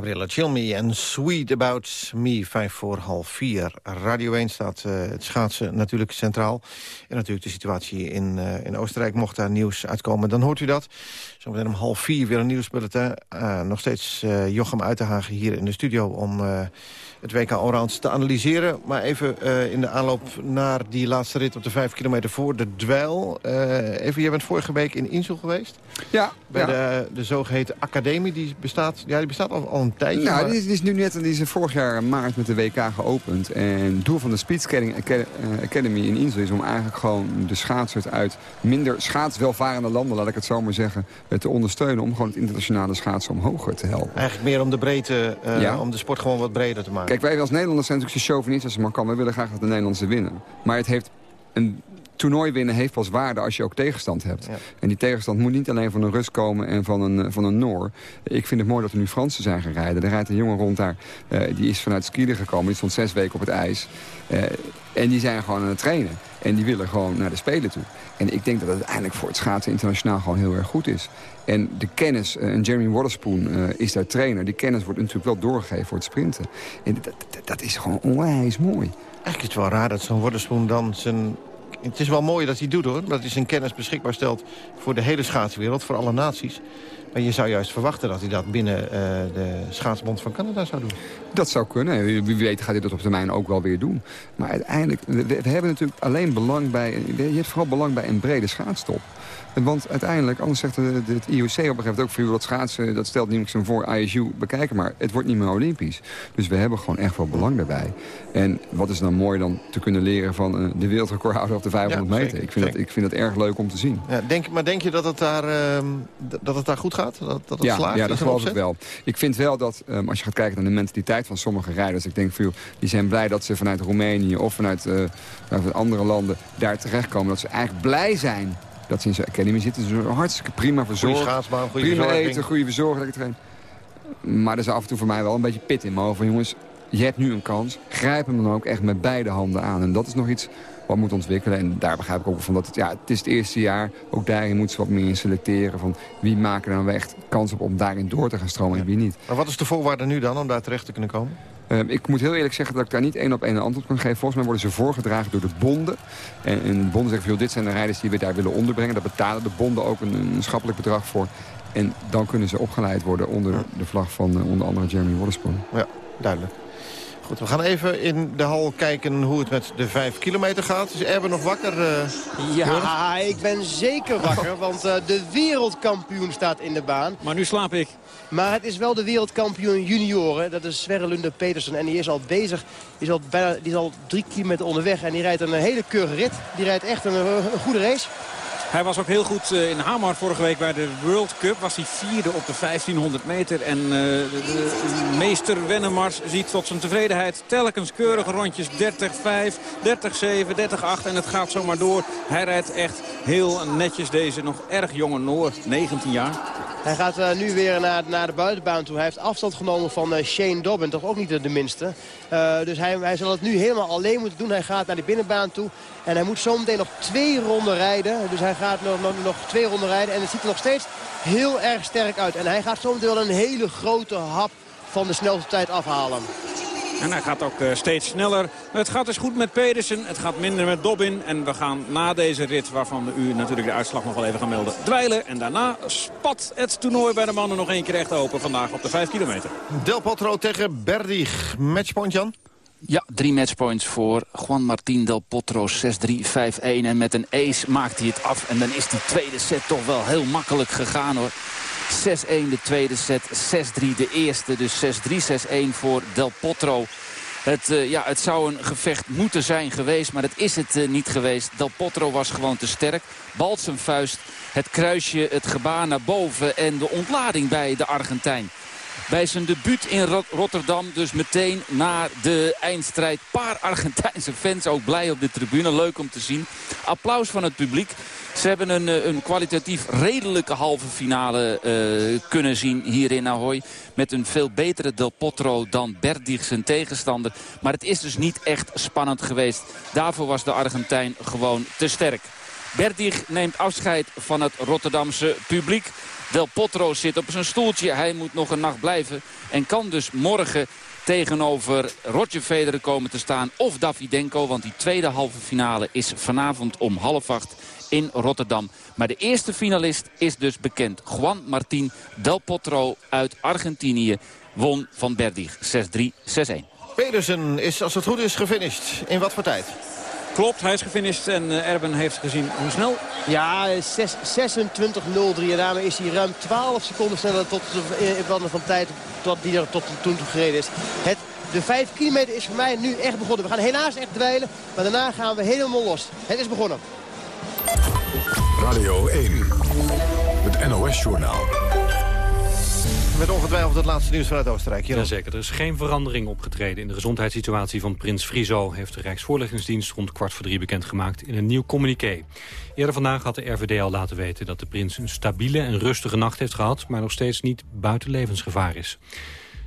[SPEAKER 5] Gabriella Chill Me en Sweet About Me, vijf voor half vier. Radio 1 staat uh, het schaatsen natuurlijk centraal. En natuurlijk de situatie in, uh, in Oostenrijk. Mocht daar nieuws uitkomen, dan hoort u dat. Zometeen om half vier weer een nieuwsbulletin. Uh, nog steeds Jochem Uitenhagen hier in de studio om het WK Allrounds te analyseren. Maar even uh, in de aanloop naar die laatste rit op de vijf kilometer voor de dweil. Uh, even, jij bent vorige week in Insel geweest.
[SPEAKER 8] Ja.
[SPEAKER 5] Bij De, de zogeheten academie. Die bestaat, ja, die bestaat al, al een tijdje.
[SPEAKER 8] Nou, die, is, die is nu net, die is vorig jaar maart met de WK geopend. En het doel van de Speed Academy in Insel is om eigenlijk gewoon de schaatsers uit minder schaatswelvarende landen, laat ik het zo maar zeggen, te ondersteunen. Om gewoon het internationale schaatsen omhoog te helpen.
[SPEAKER 5] Eigenlijk meer om de breedte, uh, ja. om de sport gewoon wat breder te maken.
[SPEAKER 8] Kijk, wij als Nederlanders zijn natuurlijk zo chauvinistisch als maar kan. We willen graag dat de Nederlandse winnen. Maar het heeft een toernooi winnen heeft pas waarde als je ook tegenstand hebt. En die tegenstand moet niet alleen van een Rus komen en van een, van een Noor. Ik vind het mooi dat er nu Fransen zijn gaan rijden. Er rijdt een jongen rond daar, die is vanuit skiën gekomen. Die stond zes weken op het ijs. en die zijn gewoon aan het trainen. En die willen gewoon naar de Spelen toe. En ik denk dat het uiteindelijk voor het schaatsen internationaal gewoon heel erg goed is. En de kennis, uh, en Jeremy Waterspoon uh, is daar trainer... die kennis wordt natuurlijk wel doorgegeven voor het sprinten. En dat is gewoon onwijs mooi.
[SPEAKER 5] Eigenlijk is het wel raar dat zo'n Waterspoon dan zijn... Het is wel mooi dat hij doet hoor, dat hij zijn kennis beschikbaar stelt... voor de hele schaatswereld, voor alle naties. Maar je zou juist verwachten dat hij dat binnen uh, de schaatsbond van Canada zou doen.
[SPEAKER 8] Dat zou kunnen. Wie weet gaat hij dat op termijn ook wel weer doen. Maar uiteindelijk, we, we hebben natuurlijk alleen belang bij... Je hebt vooral belang bij een brede schaatstop. Want uiteindelijk, anders zegt het, het IOC op een gegeven moment ook... voor dat schaatsen, dat stelt niemand zijn voor ISU bekijken... maar het wordt niet meer olympisch. Dus we hebben gewoon echt wel belang daarbij. En wat is dan mooi dan te kunnen leren van uh, de wereldrecordhouder op de 500 meter? ik, vind dat, ik vind dat erg leuk om te zien.
[SPEAKER 5] Ja, denk, maar denk je dat het daar, uh, dat het daar goed gaat? Dat, dat het
[SPEAKER 8] ja,
[SPEAKER 5] slaagt?
[SPEAKER 8] Ja, dat geloof ik wel. Ik vind wel dat, um, als je gaat kijken naar de mentaliteit van sommige rijders... ik denk veel, die zijn blij dat ze vanuit Roemenië of vanuit, uh, vanuit andere landen daar terechtkomen. Dat ze eigenlijk blij zijn dat ze in zijn academy zitten. Ze hartstikke prima verzorgd.
[SPEAKER 5] Goede schaatsbaan, goede
[SPEAKER 8] prima
[SPEAKER 5] verzorging.
[SPEAKER 8] eten, goede verzorging. Maar er is af en toe voor mij wel een beetje pit in mijn hoofd. Van, jongens, je hebt nu een kans. Grijp hem dan ook echt met beide handen aan. En dat is nog iets wat moet ontwikkelen. En daar begrijp ik ook van dat het, ja, het is het eerste jaar. Ook daarin moeten ze wat meer in selecteren. Van wie maken dan echt kans op om daarin door te gaan stromen en wie niet.
[SPEAKER 5] Maar wat is de voorwaarde nu dan om daar terecht te kunnen komen?
[SPEAKER 8] Uh, ik moet heel eerlijk zeggen dat ik daar niet één op één een antwoord kan geven. Volgens mij worden ze voorgedragen door de bonden. En, en de bonden zeggen, van, dit zijn de rijders die we daar willen onderbrengen. Daar betalen de bonden ook een, een schappelijk bedrag voor. En dan kunnen ze opgeleid worden onder de vlag van uh, onder andere Jeremy Waterspoon.
[SPEAKER 5] Ja, duidelijk. Goed, we gaan even in de hal kijken hoe het met de 5 kilometer gaat. Is Erben nog wakker? Uh,
[SPEAKER 12] ja, ik ben zeker wakker, want uh, de wereldkampioen staat in de baan.
[SPEAKER 7] Maar nu slaap ik.
[SPEAKER 12] Maar het is wel de wereldkampioen junioren. Dat is Sverre Lunde Petersen. En die is al bezig. Die is al, bijna, die is al drie kilometer onderweg. En die rijdt een hele keurige rit. Die rijdt echt een, een goede race.
[SPEAKER 7] Hij was ook heel goed in Hamar vorige week bij de World Cup. Was hij vierde op de 1500 meter. En uh, de, meester Wennemars ziet tot zijn tevredenheid telkens keurige rondjes. 30-5, 30-7, 30-8 en het gaat zomaar door. Hij rijdt echt heel netjes deze nog erg jonge Noor, 19 jaar.
[SPEAKER 12] Hij gaat uh, nu weer naar, naar de buitenbaan toe. Hij heeft afstand genomen van Shane Dobbin, toch ook niet de, minste. Dus hij, hij zal het nu helemaal alleen moeten doen. Hij gaat naar de binnenbaan toe. En hij moet zometeen nog twee ronden rijden. Dus hij gaat nog, nog, nog twee ronden rijden. En het ziet er nog steeds heel erg sterk uit. En hij gaat zometeen wel een hele grote hap van de snelste tijd afhalen.
[SPEAKER 7] En hij gaat ook uh, steeds sneller. Het gaat dus goed met Pedersen. Het gaat minder met Dobbin. En we gaan na deze rit, waarvan we u natuurlijk de uitslag nog wel even gaan melden, dweilen. En daarna spat het toernooi bij de mannen nog één keer echt open vandaag op de 5 kilometer.
[SPEAKER 5] Del Potro tegen Berdig. Matchpoint Jan?
[SPEAKER 6] Ja, drie matchpoints voor Juan Martín Del Potro. 6-3, 5-1. En met een ace maakt hij het af. En dan is die tweede set toch wel heel makkelijk gegaan hoor. 6-1 de tweede set, 6-3 de eerste. Dus 6-3, 6-1 voor Del Potro. Het, uh, ja, het zou een gevecht moeten zijn geweest, maar dat is het uh, niet geweest. Del Potro was gewoon te sterk. Balt zijn vuist, het kruisje, het gebaar naar boven en de ontlading bij de Argentijn. Bij zijn debuut in Rotterdam dus meteen naar de eindstrijd. Paar Argentijnse fans ook blij op de tribune. Leuk om te zien. Applaus van het publiek. Ze hebben een, een kwalitatief redelijke halve finale uh, kunnen zien hier in Ahoy. Met een veel betere Del Potro dan Berdig zijn tegenstander. Maar het is dus niet echt spannend geweest. Daarvoor was de Argentijn gewoon te sterk. Berdig neemt afscheid van het Rotterdamse publiek. Del Potro zit op zijn stoeltje. Hij moet nog een nacht blijven. En kan dus morgen tegenover Roger Federer komen te staan. Of Davidenko, want die tweede halve finale is vanavond om half acht in Rotterdam. Maar de eerste finalist is dus bekend. Juan Martín Del Potro uit Argentinië won van Berdig 6-3, 6-1.
[SPEAKER 5] Pedersen is, als het goed is, gefinished. In wat voor tijd?
[SPEAKER 7] Klopt, hij is gefinished en uh, Erben heeft gezien hoe snel.
[SPEAKER 12] Ja, 26-0-3 en daarmee is hij ruim 12 seconden sneller tot de van, van tijd tot die er tot toen gereden is. Het, de 5 kilometer is voor mij nu echt begonnen. We gaan helaas echt dweilen, maar daarna gaan we helemaal los. Het is begonnen.
[SPEAKER 1] Radio 1, het NOS-journaal.
[SPEAKER 5] Met ongetwijfeld het laatste nieuws vanuit Oostenrijk. Jeroen.
[SPEAKER 2] Jazeker, er is geen verandering opgetreden in de gezondheidssituatie van prins Friso... heeft de Rijksvoorlichtingsdienst rond kwart voor drie bekendgemaakt in een nieuw communiqué. Eerder vandaag had de RVD al laten weten dat de prins een stabiele en rustige nacht heeft gehad... maar nog steeds niet buiten levensgevaar is.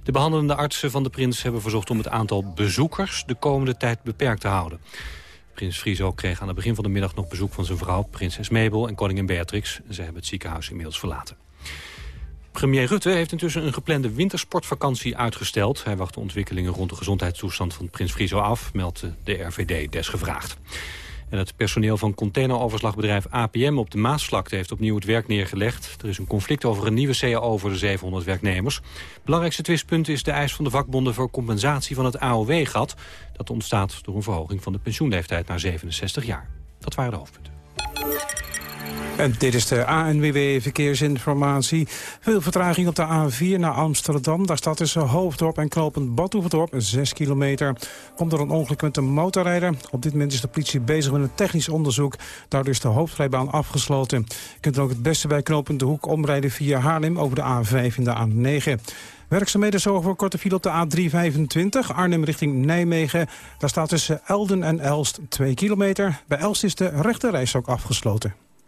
[SPEAKER 2] De behandelende artsen van de prins hebben verzocht om het aantal bezoekers... de komende tijd beperkt te houden. Prins Friso kreeg aan het begin van de middag nog bezoek van zijn vrouw... prinses Mabel en koningin Beatrix. Ze hebben het ziekenhuis inmiddels verlaten. Premier Rutte heeft intussen een geplande wintersportvakantie uitgesteld. Hij wacht de ontwikkelingen rond de gezondheidstoestand van prins Friso af... meldt de RVD desgevraagd. En het personeel van containeroverslagbedrijf APM op de Maasvlakte heeft opnieuw het werk neergelegd. Er is een conflict over een nieuwe CAO voor de 700 werknemers. Belangrijkste twistpunt is de eis van de vakbonden voor compensatie van het AOW-gat. Dat ontstaat door een verhoging van de pensioenleeftijd naar 67 jaar. Dat waren de hoofdpunten.
[SPEAKER 14] En dit is de ANWB Verkeersinformatie. Veel vertraging op de A4 naar Amsterdam. Daar staat tussen Hoofddorp en Knopend Badhoevedorp 6 kilometer. Komt er een ongeluk met een motorrijder. Op dit moment is de politie bezig met een technisch onderzoek. Daardoor is de hoofdrijbaan afgesloten. Je kunt er ook het beste bij Knopend de Hoek omrijden via Haarlem over de A5 en de A9. Werkzaamheden zorgen voor korte file op de A325, Arnhem richting Nijmegen. Daar staat tussen Elden en Elst 2 kilometer. Bij Elst is de rechte ook afgesloten.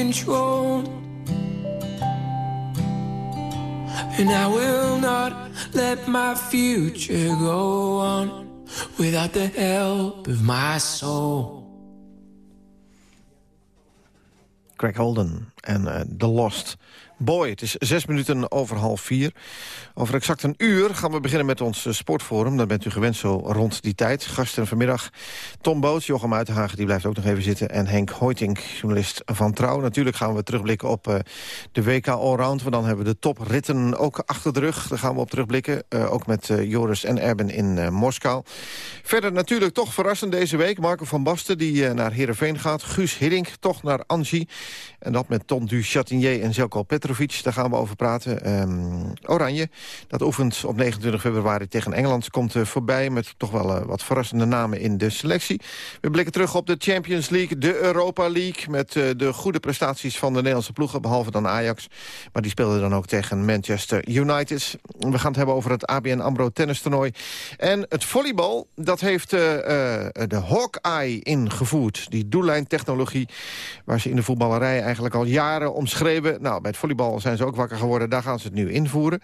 [SPEAKER 15] Controlled. And I will not let my future go on without the help of my soul.
[SPEAKER 5] Greg Holden En uh, The Lost Boy. Het is zes minuten over half vier. Over exact een uur gaan we beginnen met ons sportforum. Dat bent u gewend zo rond die tijd. Gasten vanmiddag Tom Boots, Jochem Uitenhagen, die blijft ook nog even zitten. En Henk Hoiting, journalist van Trouw. Natuurlijk gaan we terugblikken op uh, de WK Allround. Want dan hebben we de topritten ook achter de rug. Daar gaan we op terugblikken. Uh, ook met Joris en Erben in Moskou. Verder natuurlijk toch verrassend deze week. Marco van Basten, die naar Heerenveen gaat. Guus Hiddink, toch naar Angie. En dat met Ton du Chatinier en Zelko Daar gaan we over praten. Um, Oranje, dat oefent op 29 februari tegen Engeland. Komt uh, voorbij met toch wel uh, wat verrassende namen in de selectie. We blikken terug op de Champions League, de Europa League... met uh, de goede prestaties van de Nederlandse ploegen, behalve dan Ajax. Maar die speelden dan ook tegen Manchester United. We gaan het hebben over het ABN AMRO tennistoernooi. En het volleybal, dat heeft de Hawkeye ingevoerd. Die doellijntechnologie waar ze in de voetballerij eigenlijk al jaren omschreven. Nou, bij het volleybal zijn ze ook wakker geworden. Daar gaan ze het nu invoeren.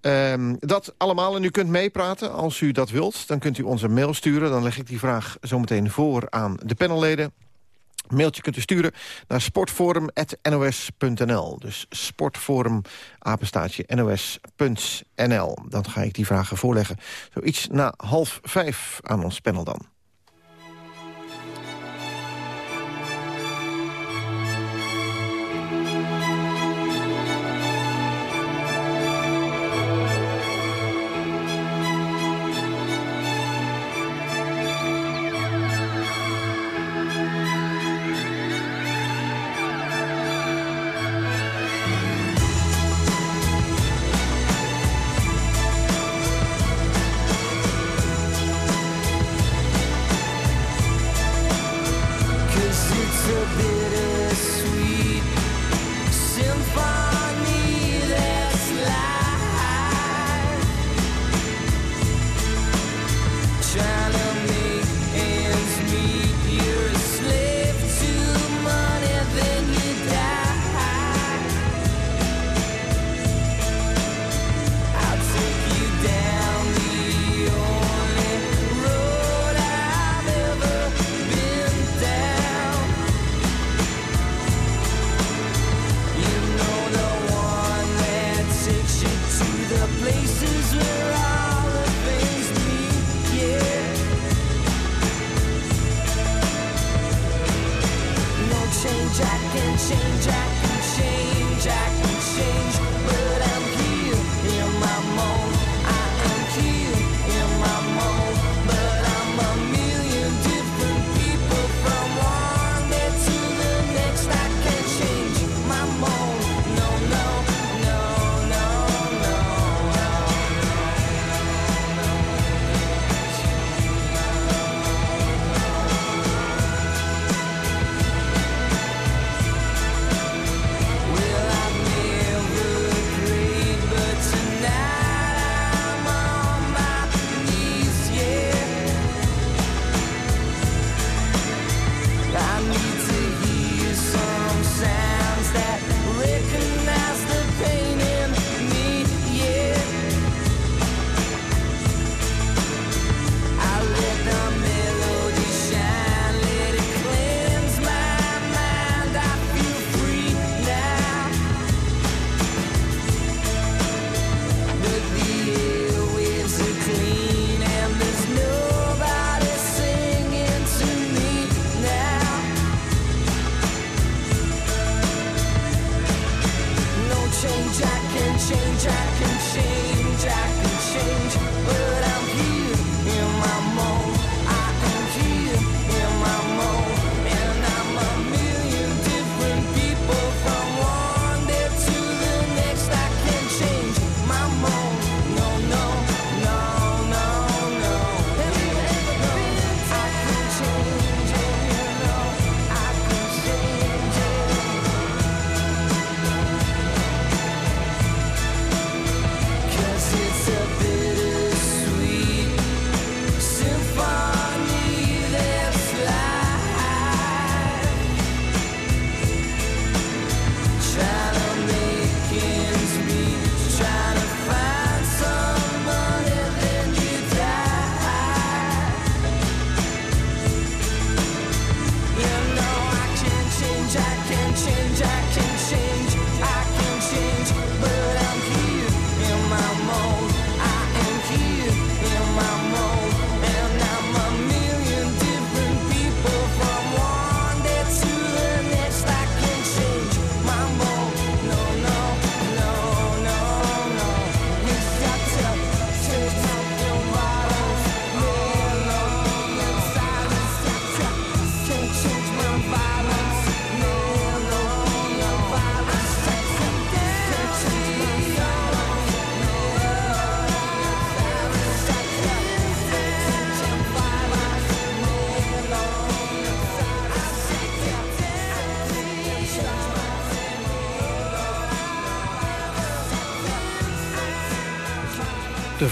[SPEAKER 5] Um, dat allemaal en u kunt meepraten als u dat wilt. Dan kunt u onze mail sturen. Dan leg ik die vraag zometeen voor aan de panelleden. Mailtje kunt u sturen naar sportforum.nos.nl. Dus sportforum, apenstaatje, nos.nl. Dan ga ik die vragen voorleggen. Zoiets na half vijf aan ons panel dan.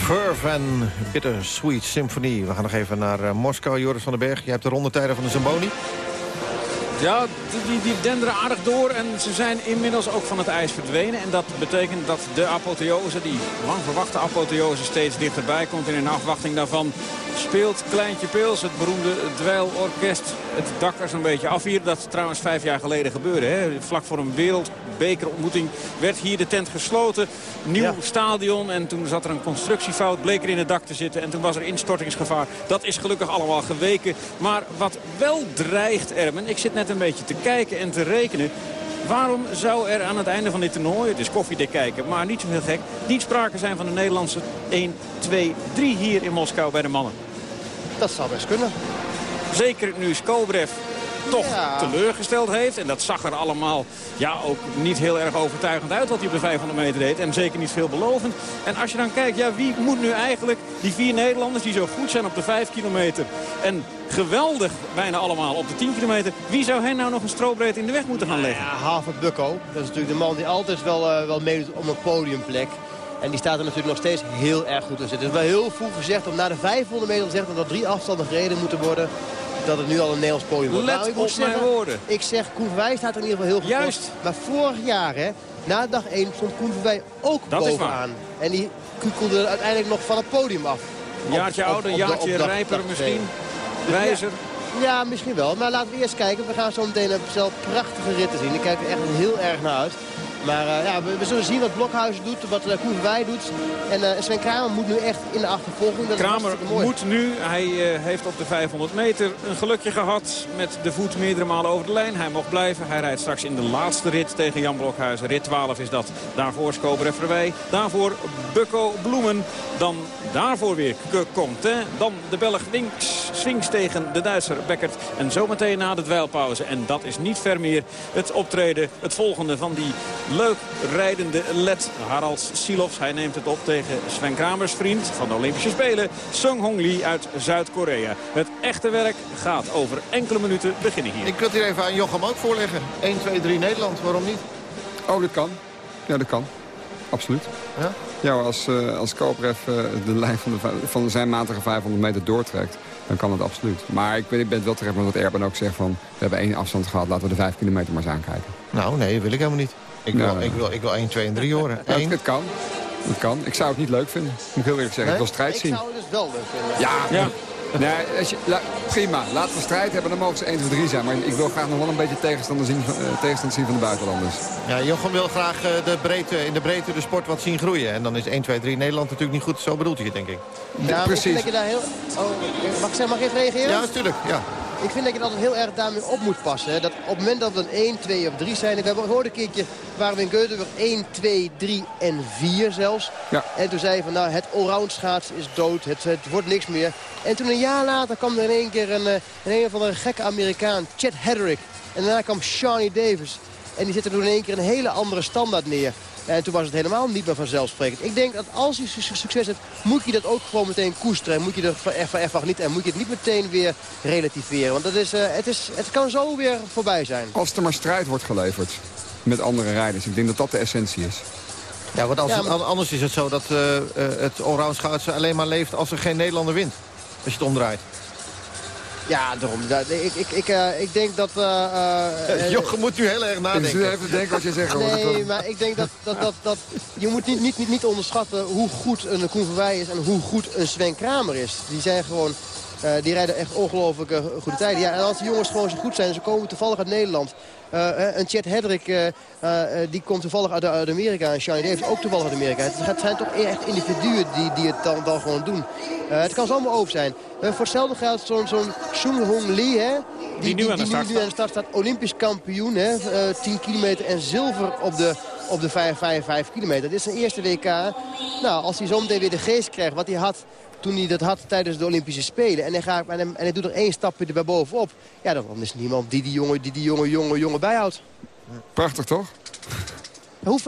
[SPEAKER 5] Verve en Bittersweet Symphony. We gaan nog even naar uh, Moskou. Joris van den Berg, jij hebt de rondetijden van de Zamboni.
[SPEAKER 7] Ja, die, die denderen aardig door en ze zijn inmiddels ook van het ijs verdwenen. En dat betekent dat de apotheose, die lang verwachte apotheose, steeds dichterbij komt. En in afwachting daarvan speelt Kleintje Pils, het beroemde dweilorkest, het dak er zo'n beetje af hier. Dat trouwens vijf jaar geleden gebeurde. Hè. Vlak voor een wereldbekerontmoeting werd hier de tent gesloten. Nieuw stadion en toen zat er een constructiefout, bleek er in het dak te zitten. En toen was er instortingsgevaar. Dat is gelukkig allemaal geweken. Maar wat wel dreigt, Ermen, ik zit net een beetje te kijken en te rekenen. Waarom zou er aan het einde van dit toernooi, het is koffiedik kijken, maar niet zo heel gek, niet sprake zijn van de Nederlandse 1, 2, 3 hier in Moskou bij de mannen?
[SPEAKER 12] Dat zou best kunnen.
[SPEAKER 7] Zeker nu Skobrev toch teleurgesteld heeft. En dat zag er allemaal ja, ook niet heel erg overtuigend uit wat hij op de 500 meter deed. En zeker niet veelbelovend. En als je dan kijkt, ja, wie moet nu eigenlijk die vier Nederlanders die zo goed zijn op de 5 kilometer... en geweldig bijna allemaal op de 10 kilometer... wie zou hen nou nog een strobreed in de weg moeten gaan leggen?
[SPEAKER 12] Ja, Havert Bukko. Dat is natuurlijk de man die altijd wel, uh, wel meedoet om een podiumplek. En die staat er natuurlijk nog steeds heel erg goed in. Het is wel heel vroeg gezegd om na de 500 meter te zeggen dat er drie afstanden gereden moeten worden dat het nu al een Nederlands podium wordt.
[SPEAKER 7] Let nou, ik op zeggen, mijn woorden.
[SPEAKER 12] Ik zeg, Koen Verwij staat er in ieder geval heel goed
[SPEAKER 7] Juist.
[SPEAKER 12] Maar vorig jaar, hè, na dag 1, stond Koen Verwij ook dat bovenaan. En die kukelde uiteindelijk nog van het podium af.
[SPEAKER 7] Een jaartje ouder, een jaartje rijper misschien. Wijzer.
[SPEAKER 12] Ja, misschien wel. Maar laten we eerst kijken. We gaan zo meteen een zelf prachtige ritten zien. Ik kijk er echt heel erg naar uit. Maar uh, ja, we, we, zullen zien wat Blokhuizen doet, wat uh, Koen Wij doet. En uh, Sven Kramer moet nu echt in de achtervolging. Dat
[SPEAKER 7] Kramer moet nu. Hij heeft op de 500 meter een gelukje gehad met de voet meerdere malen over de lijn. Hij mocht blijven. Hij rijdt straks in de laatste rit tegen Jan Blokhuizen. Rit 12 is dat. Daarvoor Skober Verwij. Daarvoor Bukko Bloemen. Dan daarvoor weer Conte. Dan de Belg Winks, Swings tegen de Duitser Beckert. En zometeen na de dweilpauze. En dat is niet ver meer het optreden, het volgende van die leuk rijdende led Harald Silovs. Hij neemt het op tegen Sven Kramers vriend van de Olympische Spelen. Sung Hong Lee uit Zuid-Korea. Het echte werk gaat over enkele minuten beginnen hier.
[SPEAKER 5] Ik wil het hier even aan Jochem ook voorleggen. 1, 2, 3 Nederland, waarom niet?
[SPEAKER 8] Oh, dat kan. Ja, dat kan. Absoluut. Ja? Ja, als, uh, als Koopres uh, de lijn van, de, van zijn matige 500 meter doortrekt, dan kan het absoluut. Maar ik ben, ik ben het wel terecht met wat Erben ook zegt van... we hebben één afstand gehad, laten we de 5 kilometer maar eens aankijken.
[SPEAKER 5] Nou, nee, dat wil ik helemaal niet. Ik wil, ik wil, ik wil 1, 2 en 3 horen.
[SPEAKER 8] Ja, het, kan. Het kan. Ik zou het niet leuk vinden. Moet ik heel eerlijk zeggen. Nee? Ik wil strijd zien.
[SPEAKER 12] Ik zou het dus wel leuk vinden.
[SPEAKER 8] Ja, ja. Nee, als je, la, prima. Laten we strijd hebben, dan mogen ze 1, 2, 3 zijn. Maar ik wil graag nog wel een beetje tegenstander zien, uh, tegenstand zien van de buitenlanders.
[SPEAKER 5] Ja, Jochem wil graag uh, de breedte, in de breedte de sport wat zien groeien. En dan is 1, 2, 3 Nederland natuurlijk niet goed. Zo bedoelt hij het, denk ik.
[SPEAKER 12] Ja, precies. Ik je daar heel... oh, mag ik zeggen, mag ik even reageren?
[SPEAKER 5] Ja, natuurlijk. Ja.
[SPEAKER 12] Ik vind dat je altijd heel erg daarmee op moet passen. Hè. Dat op het moment dat we een 1, 2 of 3 zijn... We hebben gehoord een keertje waren we in Göteborg 1, 2, 3 en 4 zelfs. Ja. En toen zei je van nou het allround schaatsen is dood. Het, het, wordt niks meer. En toen een jaar later kwam er in één keer een, een, een of andere gekke Amerikaan. Chet Hedrick. En daarna kwam Shawnee Davis. En die zette toen in één keer een hele andere standaard neer. En toen was het helemaal niet meer vanzelfsprekend. Ik denk dat als je succes hebt, moet je dat ook gewoon meteen koesteren. Moet je er van even niet en moet je het niet meteen weer relativeren. Want dat is, uh, het, is, het kan zo weer voorbij zijn.
[SPEAKER 8] Als er maar strijd wordt geleverd met andere rijders. Ik denk dat dat de essentie is.
[SPEAKER 5] Ja, want als, anders is het zo dat uh, het allround schaatsen alleen maar leeft als er geen Nederlander wint. Als je het omdraait.
[SPEAKER 12] Ja, daarom. Ik, ik, ik, uh, ik denk dat... Uh,
[SPEAKER 5] Jochem moet nu heel erg nadenken.
[SPEAKER 8] Ik even denken wat je zegt.
[SPEAKER 12] Nee, maar ik denk dat, dat, dat, dat je moet niet, niet, niet onderschatten hoe goed een Koen Verwij is en hoe goed een Sven Kramer is. Die zijn gewoon... Uh, die rijden echt ongelooflijk goede tijden. Ja, en als die jongens gewoon zo goed zijn, ze komen toevallig uit Nederland. Uh, een Chet Hedrick, uh, die komt toevallig uit, uit Amerika. En Shiny Davis ook toevallig uit Amerika. Het zijn toch echt individuen die, die het dan, dan gewoon doen. het kan zo allemaal over zijn. voor hetzelfde geldt zo'n zo'n Sung Hong Lee, hè,
[SPEAKER 7] die, die, nu, aan de, die,
[SPEAKER 12] nu, nu aan de start staat. Olympisch kampioen, hè, 10 kilometer en zilver op de, op de 5, 5, 5 kilometer. Dit is zijn eerste WK. Nou, als hij zometeen weer de geest krijgt wat hij had toen hij dat had tijdens de Olympische Spelen. En hij, gaat, en hij, en hij doet er één stapje erbij bovenop. Ja, dan is niemand die die jongen, die die jongen, jongen, jongen bijhoudt.
[SPEAKER 8] Prachtig, toch?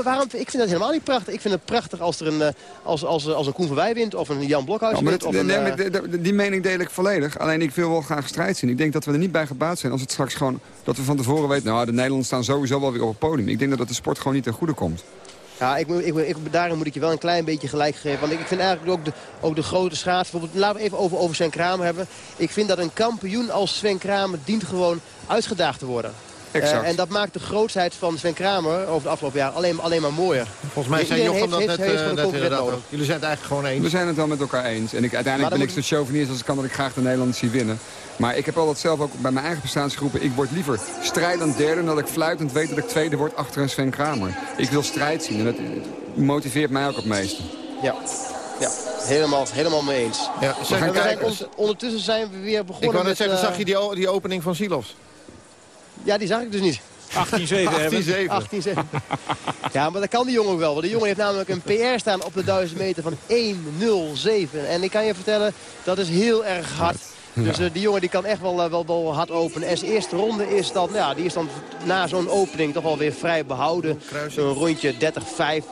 [SPEAKER 12] Waarom, ik vind dat helemaal niet prachtig. Ik vind het prachtig als, er een, eh, als, als, als een Koen van Wij wint of een Jan Blokhuis ja, wint. Of een,
[SPEAKER 8] nee, uh... die mening deel ik volledig. Alleen ik wil wel graag strijd zien. Ik denk dat we er niet bij gebaat zijn als het straks gewoon... dat we van tevoren weten, nou, de Nederlanders staan sowieso wel weer op het podium. Ik denk dat het de sport gewoon niet ten goede komt.
[SPEAKER 12] Ja, ik, ik, moet ik je wel een klein beetje gelijk geven. Want ik vind eigenlijk ook de, ook de grote schaats... Bijvoorbeeld, laten we even over, over Sven Kramer hebben. Ik vind dat een kampioen als Sven Kramer dient gewoon uitgedaagd te worden. Uh, en dat maakt de grootheid van Sven Kramer over de afgelopen jaar alleen, alleen maar mooier.
[SPEAKER 15] Volgens mij zijn Jochem dat net, uh, net inderdaad. Jullie zijn het eigenlijk gewoon eens.
[SPEAKER 8] We zijn het wel met elkaar eens. En ik, uiteindelijk ben ik zo chauvinist als ik kan dat ik graag de Nederlanders zie winnen. Maar ik heb altijd zelf ook bij mijn eigen bestaansgroepen... ik word liever strijdend derde dan dat ik fluitend weet dat ik tweede word achter een Sven Kramer. Ik wil strijd zien en dat motiveert mij ook het meeste.
[SPEAKER 12] Ja. Ja, helemaal, helemaal mee eens. Ja, we gaan we zijn ondertussen zijn we weer begonnen Ik
[SPEAKER 15] wou net zeggen, uh, zag je die, die opening van Silos?
[SPEAKER 12] Ja, die zag ik dus niet.
[SPEAKER 7] 18-7
[SPEAKER 12] 18-7. ja, maar dat kan die jongen wel. Want die jongen heeft namelijk een PR staan op de 1000 meter van 1-0-7. En ik kan je vertellen, dat is heel erg hard. Dus uh, die jongen die kan echt wel, uh, wel, wel hard openen. En zijn eerste ronde is dan, ja, die is dan na zo'n opening toch wel weer vrij behouden. Zo'n rondje 30-5.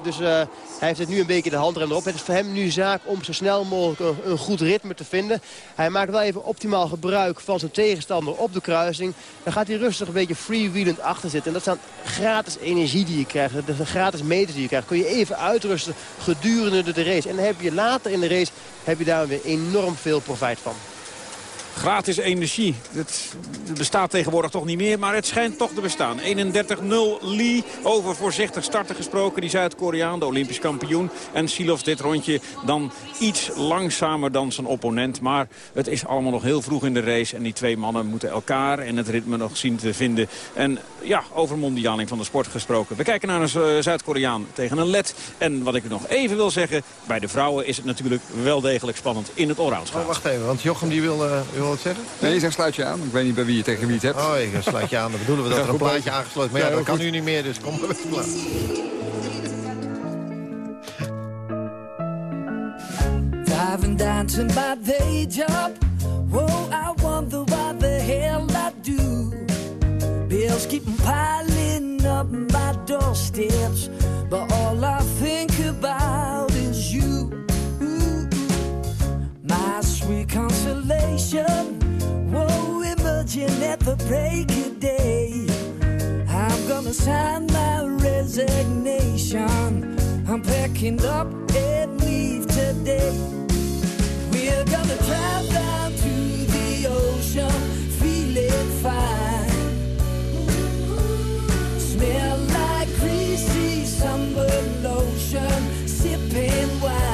[SPEAKER 12] Dus uh, hij heeft het nu een beetje de handrem erop. Het is voor hem nu zaak om zo snel mogelijk een, een, goed ritme te vinden. Hij maakt wel even optimaal gebruik van zijn tegenstander op de kruising. Dan gaat hij rustig een beetje freewheelend achter zitten. En dat is dan gratis energie die je krijgt. Dat is een gratis meters die je krijgt. Kun je even uitrusten gedurende de race. En dan heb je later in de race heb je daar weer enorm veel profijt van.
[SPEAKER 7] Gratis energie. Het bestaat tegenwoordig toch niet meer, maar het schijnt toch te bestaan. 31-0 Lee, over voorzichtig starten gesproken. Die Zuid-Koreaan, de Olympisch kampioen. En Silov dit rondje dan iets langzamer dan zijn opponent. Maar het is allemaal nog heel vroeg in de race. En die twee mannen moeten elkaar en het ritme nog zien te vinden. En ja, over mondialing van de sport gesproken. We kijken naar een eh, Zuid-Koreaan tegen een led. En wat ik nog even wil zeggen, bij de vrouwen is het natuurlijk wel degelijk spannend in het allround
[SPEAKER 15] oh, Wacht even, want Jochem die wil... Uh, wil het zeggen?
[SPEAKER 8] Nee, je zegt sluit je aan. Ik weet niet bij wie je tegen wie het hebt.
[SPEAKER 15] Oh, ik sluit je aan. Dan bedoelen we dat er een plaatje aangesloten Maar ja, dat kan nu niet meer, dus kom maar met de plaat. Driving down to my day job Whoa, I wonder what the hell I do Bills keep piling up my doorsteps But all I consolation. Whoa, emerging at the break of day. I'm gonna sign my resignation. I'm packing up and leave today. We're gonna drive down to the ocean, feeling fine. Smell like greasy summer lotion, sipping wine.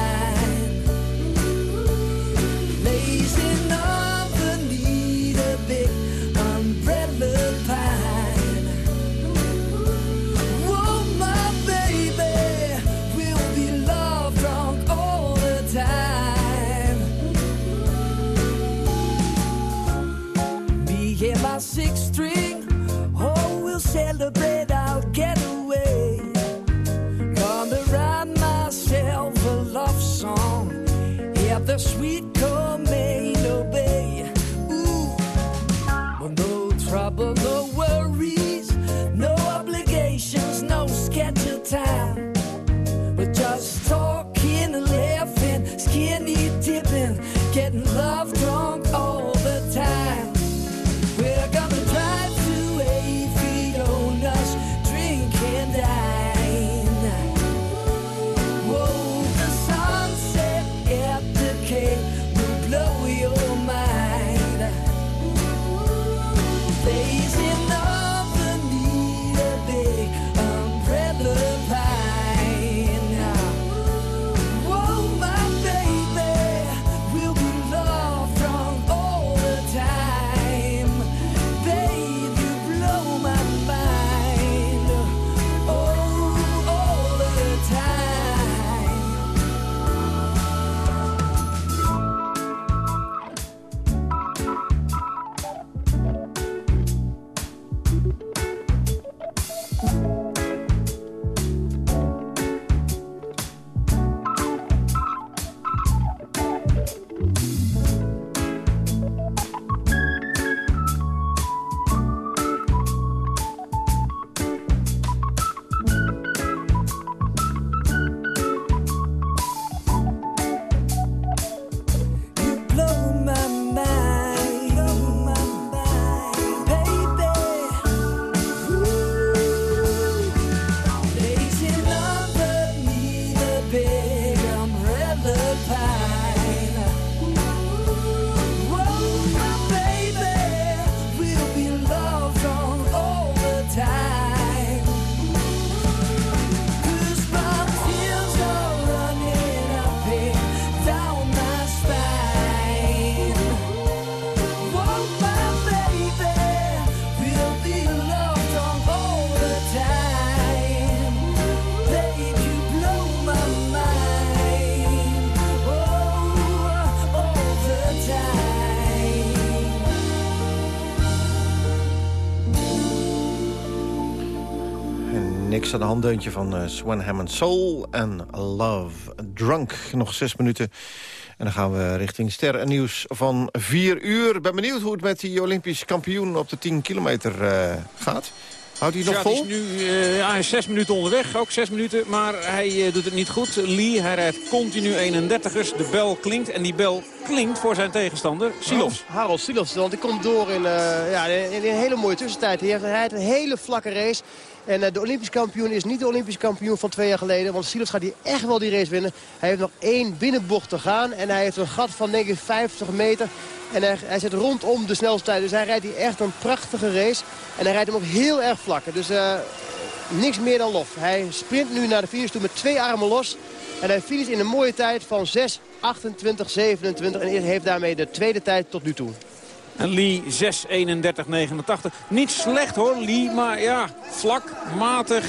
[SPEAKER 5] Niks aan de hand deuntje van uh, Swan Hammond Soul en Love Drunk. Nog zes minuten en dan gaan we richting Ster en Nieuws van vier uur. Ben benieuwd hoe het met die Olympisch kampioen op de 10 kilometer uh, gaat. Houdt hij nog vol?
[SPEAKER 7] Hij is nu uh, ja, hij is zes minuten onderweg, ook zes minuten. Maar hij uh, doet het niet goed. Lee, hij rijdt continu 31ers. De bel klinkt en die bel klinkt voor zijn tegenstander. Silos.
[SPEAKER 12] Oh, Harold Silos, want hij komt door in, uh, ja, in, een hele mooie tussentijd. Hij rijdt een hele vlakke race. En uh, de Olympisch kampioen is niet de Olympisch kampioen van twee jaar geleden. Want Silos gaat hier echt wel die race winnen. Hij heeft nog één binnenbocht te gaan. En hij heeft een gat van denk ik 50 meter. En hij, hij zit rondom de snelste tijd. Dus hij rijdt hier echt een prachtige race. En hij rijdt hem ook heel erg vlak. Dus uh, niks meer dan lof. Hij sprint nu naar de finish toe met twee armen los. En hij finish in een mooie tijd van 6, 28, 27. En heeft daarmee de tweede tijd tot nu toe.
[SPEAKER 7] En Lee 6, 31, 89. Niet slecht hoor, Lee. Maar ja, vlak, matig.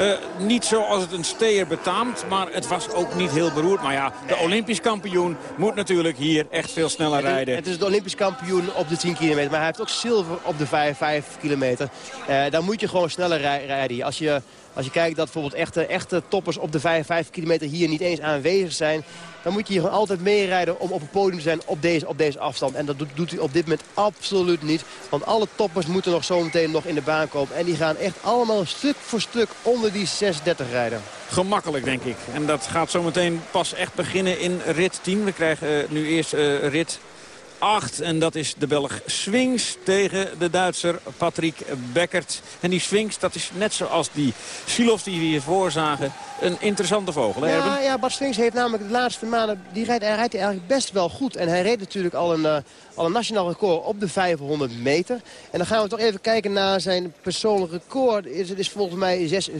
[SPEAKER 7] Uh, niet zoals het een steer betaamt, maar het was ook niet heel beroerd. Maar ja, de Olympisch kampioen moet natuurlijk hier echt veel sneller
[SPEAKER 12] het is,
[SPEAKER 7] rijden.
[SPEAKER 12] Het is de Olympisch kampioen op de 10 kilometer, maar hij heeft ook zilver op de 5, 5 kilometer. Uh, dan moet je gewoon sneller rijden. Als je, als je kijkt dat bijvoorbeeld echte, echte toppers op de 5, 5 kilometer hier niet eens aanwezig zijn... dan moet je hier gewoon altijd meerijden om op het podium te zijn op deze, op deze afstand. En dat doet, doet hij op dit moment absoluut niet. Want alle toppers moeten nog zometeen nog in de baan komen. En die gaan echt allemaal stuk voor stuk onder die 6.30 rijden.
[SPEAKER 7] Gemakkelijk, denk ik. En dat gaat zometeen pas echt beginnen in rit 10. We krijgen uh, nu eerst uh, rit 8. En dat is de Belg Swings tegen de Duitser Patrick Beckert. En die Swings, dat is net zoals die Silos die we hier voorzagen. Een interessante vogel, hè,
[SPEAKER 12] ja, ja, Bart Swings heeft namelijk de laatste maanden... Die rijdt, hij rijdt eigenlijk best wel goed. En hij reed natuurlijk al een, uh, al een nationaal record op de 500 meter. En dan gaan we toch even kijken naar zijn persoonlijk record. Het is, is volgens mij 6.24.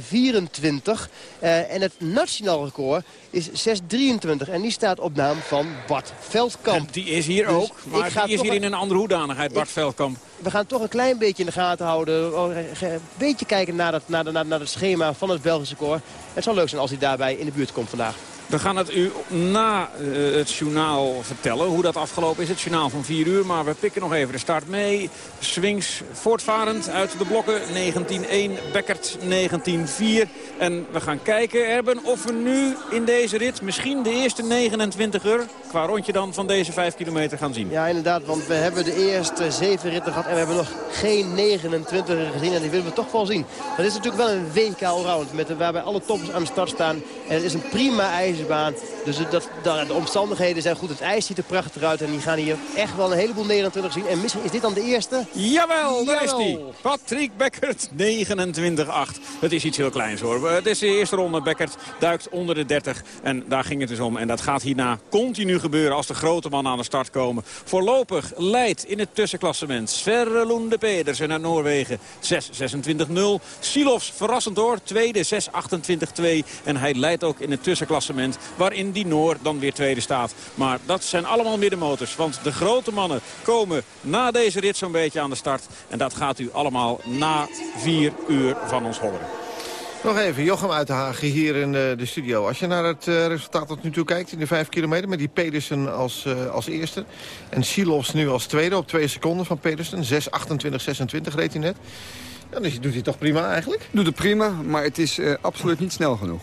[SPEAKER 12] Uh, en het nationaal record is 6.23. En die staat op naam van Bart Veldkamp.
[SPEAKER 7] En die is hier dus ook, maar die is hier in een andere hoedanigheid, Bart ik, Veldkamp.
[SPEAKER 12] We gaan toch een klein beetje in de gaten houden. Een beetje kijken naar, dat, naar, de, naar, naar het schema van het Belgische record. Het zou leuk zijn als hij daarbij in de buurt komt vandaag.
[SPEAKER 7] We gaan het u na uh, het journaal vertellen hoe dat afgelopen is. Het journaal van 4 uur, maar we pikken nog even de start mee. Swings voortvarend uit de blokken. 19-1, Beckert 19-4. En we gaan kijken, Erben, of we nu in deze rit misschien de eerste 29er... qua rondje dan van deze 5 kilometer gaan zien.
[SPEAKER 12] Ja, inderdaad, want we hebben de eerste 7 ritten gehad... en we hebben nog geen 29er gezien en die willen we toch wel zien. Dat is natuurlijk wel een WK allround, met waarbij alle toppers aan de start staan. En het is een prima ijzerbaan. Dus dat, dat, de omstandigheden zijn goed. Het ijs ziet er prachtig uit en die gaan hier echt wel een heleboel 29 zien. En misschien is dit dan de eerste?
[SPEAKER 7] Jawel, daar is hij. Patrick Beckert, 29-8. Het is iets heel kleins hoor. Het is de eerste ronde. Beckert duikt onder de 30. En daar ging het dus om. En dat gaat hierna continu gebeuren als de grote mannen aan de start komen. Voorlopig leidt in het tussenklassement Sverre Lunde Pedersen uit Noorwegen 6-26-0. Silovs verrassend hoor. Tweede 6-28-2. En hij leidt ook in het tussenklassement. Waarin die Noor dan weer tweede staat. Maar dat zijn allemaal middenmotors. Want de grote mannen komen na deze rit zo'n beetje aan de start. En dat gaat u allemaal na vier uur van ons horen.
[SPEAKER 5] Nog even, Jochem Uitenhagen hier in de, de studio. Als je naar het uh, resultaat tot nu toe kijkt in de 5 kilometer... met die Pedersen als, uh, als eerste en Silos nu als tweede op 2 seconden van Pedersen. 6, 28, 26 reed hij net. Dan is, doet hij toch prima eigenlijk?
[SPEAKER 8] Doet het prima, maar het is uh, absoluut niet snel genoeg.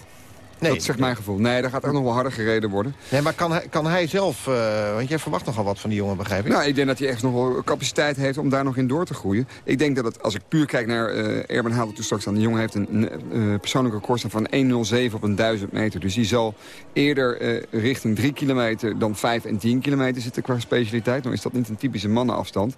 [SPEAKER 8] Nee, dat zegt mijn gevoel. Nee, daar gaat echt nog wel harder gereden worden.
[SPEAKER 5] Nee, maar kan hij, kan hij zelf... Uh, want jij verwacht nogal wat van die jongen, begrijp ik?
[SPEAKER 8] Nou, ik denk dat hij echt nog wel capaciteit heeft om daar nog in door te groeien. Ik denk dat het, als ik puur kijk naar... Uh, Erben haalde toen straks aan. De jongen heeft een uh, persoonlijke record van 1.07 op een 1000 meter. Dus die zal eerder richting 3 kilometer dan 5 en 10 kilometer zitten qua specialiteit. Dan is dat niet een typische mannenafstand.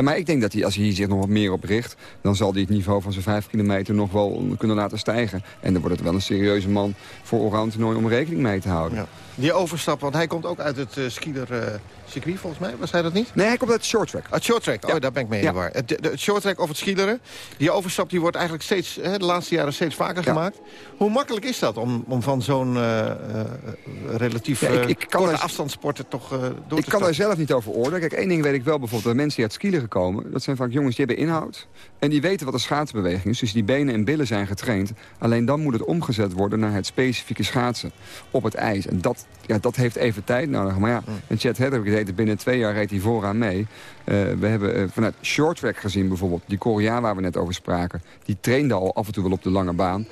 [SPEAKER 8] maar ik denk dat hij, als hij hier zich nog wat meer op richt... dan zal hij het niveau van zijn 5 kilometer nog wel kunnen laten stijgen. En dan wordt het wel een serieuze man voor allround toernooi om rekening mee te houden. Ja.
[SPEAKER 5] Die overstap, want hij komt ook uit het uh, skier uh, circuit volgens mij. Was hij dat niet?
[SPEAKER 8] Nee, hij komt uit het short track.
[SPEAKER 5] Het short track, oh, daar ben ik mee in de war. Het, het short track of het skileren, die overstap die wordt eigenlijk steeds, hè, de laatste jaren steeds vaker gemaakt. Hoe makkelijk is dat om, om van zo'n uh, relatief ik, ik kan afstandssporten toch door
[SPEAKER 8] ik
[SPEAKER 5] te
[SPEAKER 8] Ik kan daar zelf niet over oordelen. Kijk, één ding weet ik wel bijvoorbeeld, dat mensen die uit skileren komen, dat zijn vaak jongens die hebben inhoud. En die weten wat een schaatsbeweging is, dus die benen en billen zijn getraind. Alleen dan moet het omgezet worden naar het specifieke schaatsen op het ijs. En dat, ja, dat heeft even tijd nodig. Maar ja, en Chad Hedrick deed binnen twee jaar reed hij vooraan mee. we hebben vanuit short track gezien bijvoorbeeld. Die Koreaan waar we net over spraken. Die trainde al af en toe wel op de lange baan.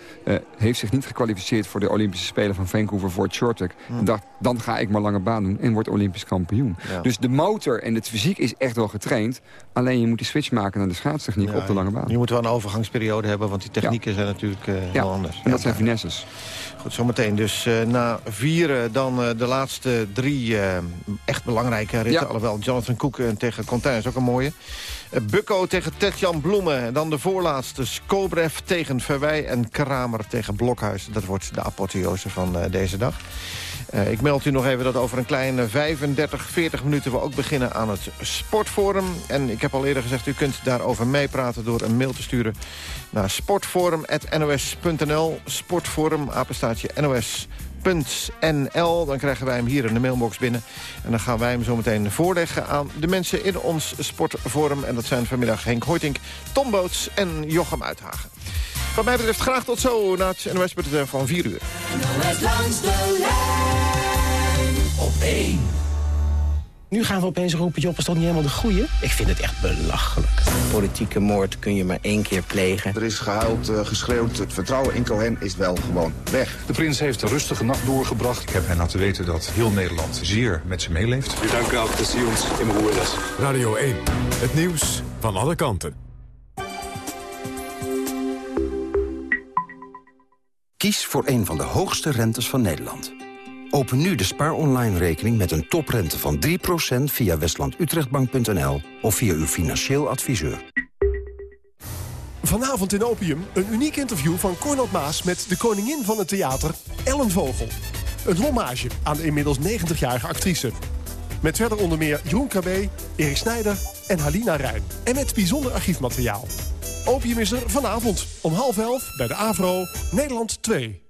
[SPEAKER 8] heeft zich niet gekwalificeerd voor de Olympische Spelen van Vancouver voor het short track. En dacht, dan ga ik maar lange baan doen en word Olympisch kampioen. Dus de motor en het fysiek is echt wel getraind. Alleen je moet de switch maken naar de schaatstechniek op de lange baan.
[SPEAKER 5] Je moet wel een overgangsperiode hebben, want die technieken zijn natuurlijk wel anders.
[SPEAKER 8] En dat zijn finesses.
[SPEAKER 5] Goed, zometeen dus uh, na vieren dan uh, de laatste drie echt belangrijke ritten. Alhoewel Jonathan Cook tegen Contain is ook een mooie. Bukko tegen Tetjan Bloemen. En dan de voorlaatste Skobrev tegen Verwij en Kramer tegen Blokhuis. Dat wordt de apotheose van deze dag. Uh, ik meld u nog even dat over een kleine 35, 40 minuten... we ook beginnen aan het Sportforum. En ik heb al eerder gezegd, u kunt daarover meepraten... door een mail te sturen naar sportforum.nos.nl. Sportforum, apenstaatje Dan krijgen wij hem hier in de mailbox binnen. En dan gaan wij hem zo meteen voorleggen aan de mensen in ons sportforum. En dat zijn vanmiddag Henk Hoytink, Tom Boots en Jochem Uithagen. Wat mij betreft graag tot zo na het NOS van 4 uur. Langs de lijn
[SPEAKER 16] op 1. Nu gaan we opeens roepen, Job is toch niet helemaal de goeie? Ik vind het echt belachelijk. Politieke moord kun je maar één keer plegen.
[SPEAKER 17] Er is gehuild, uh, geschreeuwd. Het vertrouwen in Cohen is wel gewoon weg.
[SPEAKER 18] De prins heeft een rustige nacht doorgebracht. Ik heb hen laten weten dat heel Nederland zeer met ze meeleeft.
[SPEAKER 19] We danken ook dat ze ons in roer is.
[SPEAKER 1] Radio 1, het nieuws van alle kanten.
[SPEAKER 20] Kies voor een van de hoogste rentes van Nederland. Open nu de Spaar Online rekening met een toprente van 3% via westlandutrechtbank.nl of via uw financieel adviseur.
[SPEAKER 21] Vanavond in Opium een uniek interview van Cornel Maas met de koningin van het theater, Ellen Vogel. Een hommage aan de inmiddels 90-jarige actrice. Met verder onder meer Jeroen KB, Erik Snijder en Halina Ruin. En met bijzonder archiefmateriaal. Opium is er vanavond om half elf bij de AVRO, Nederland 2.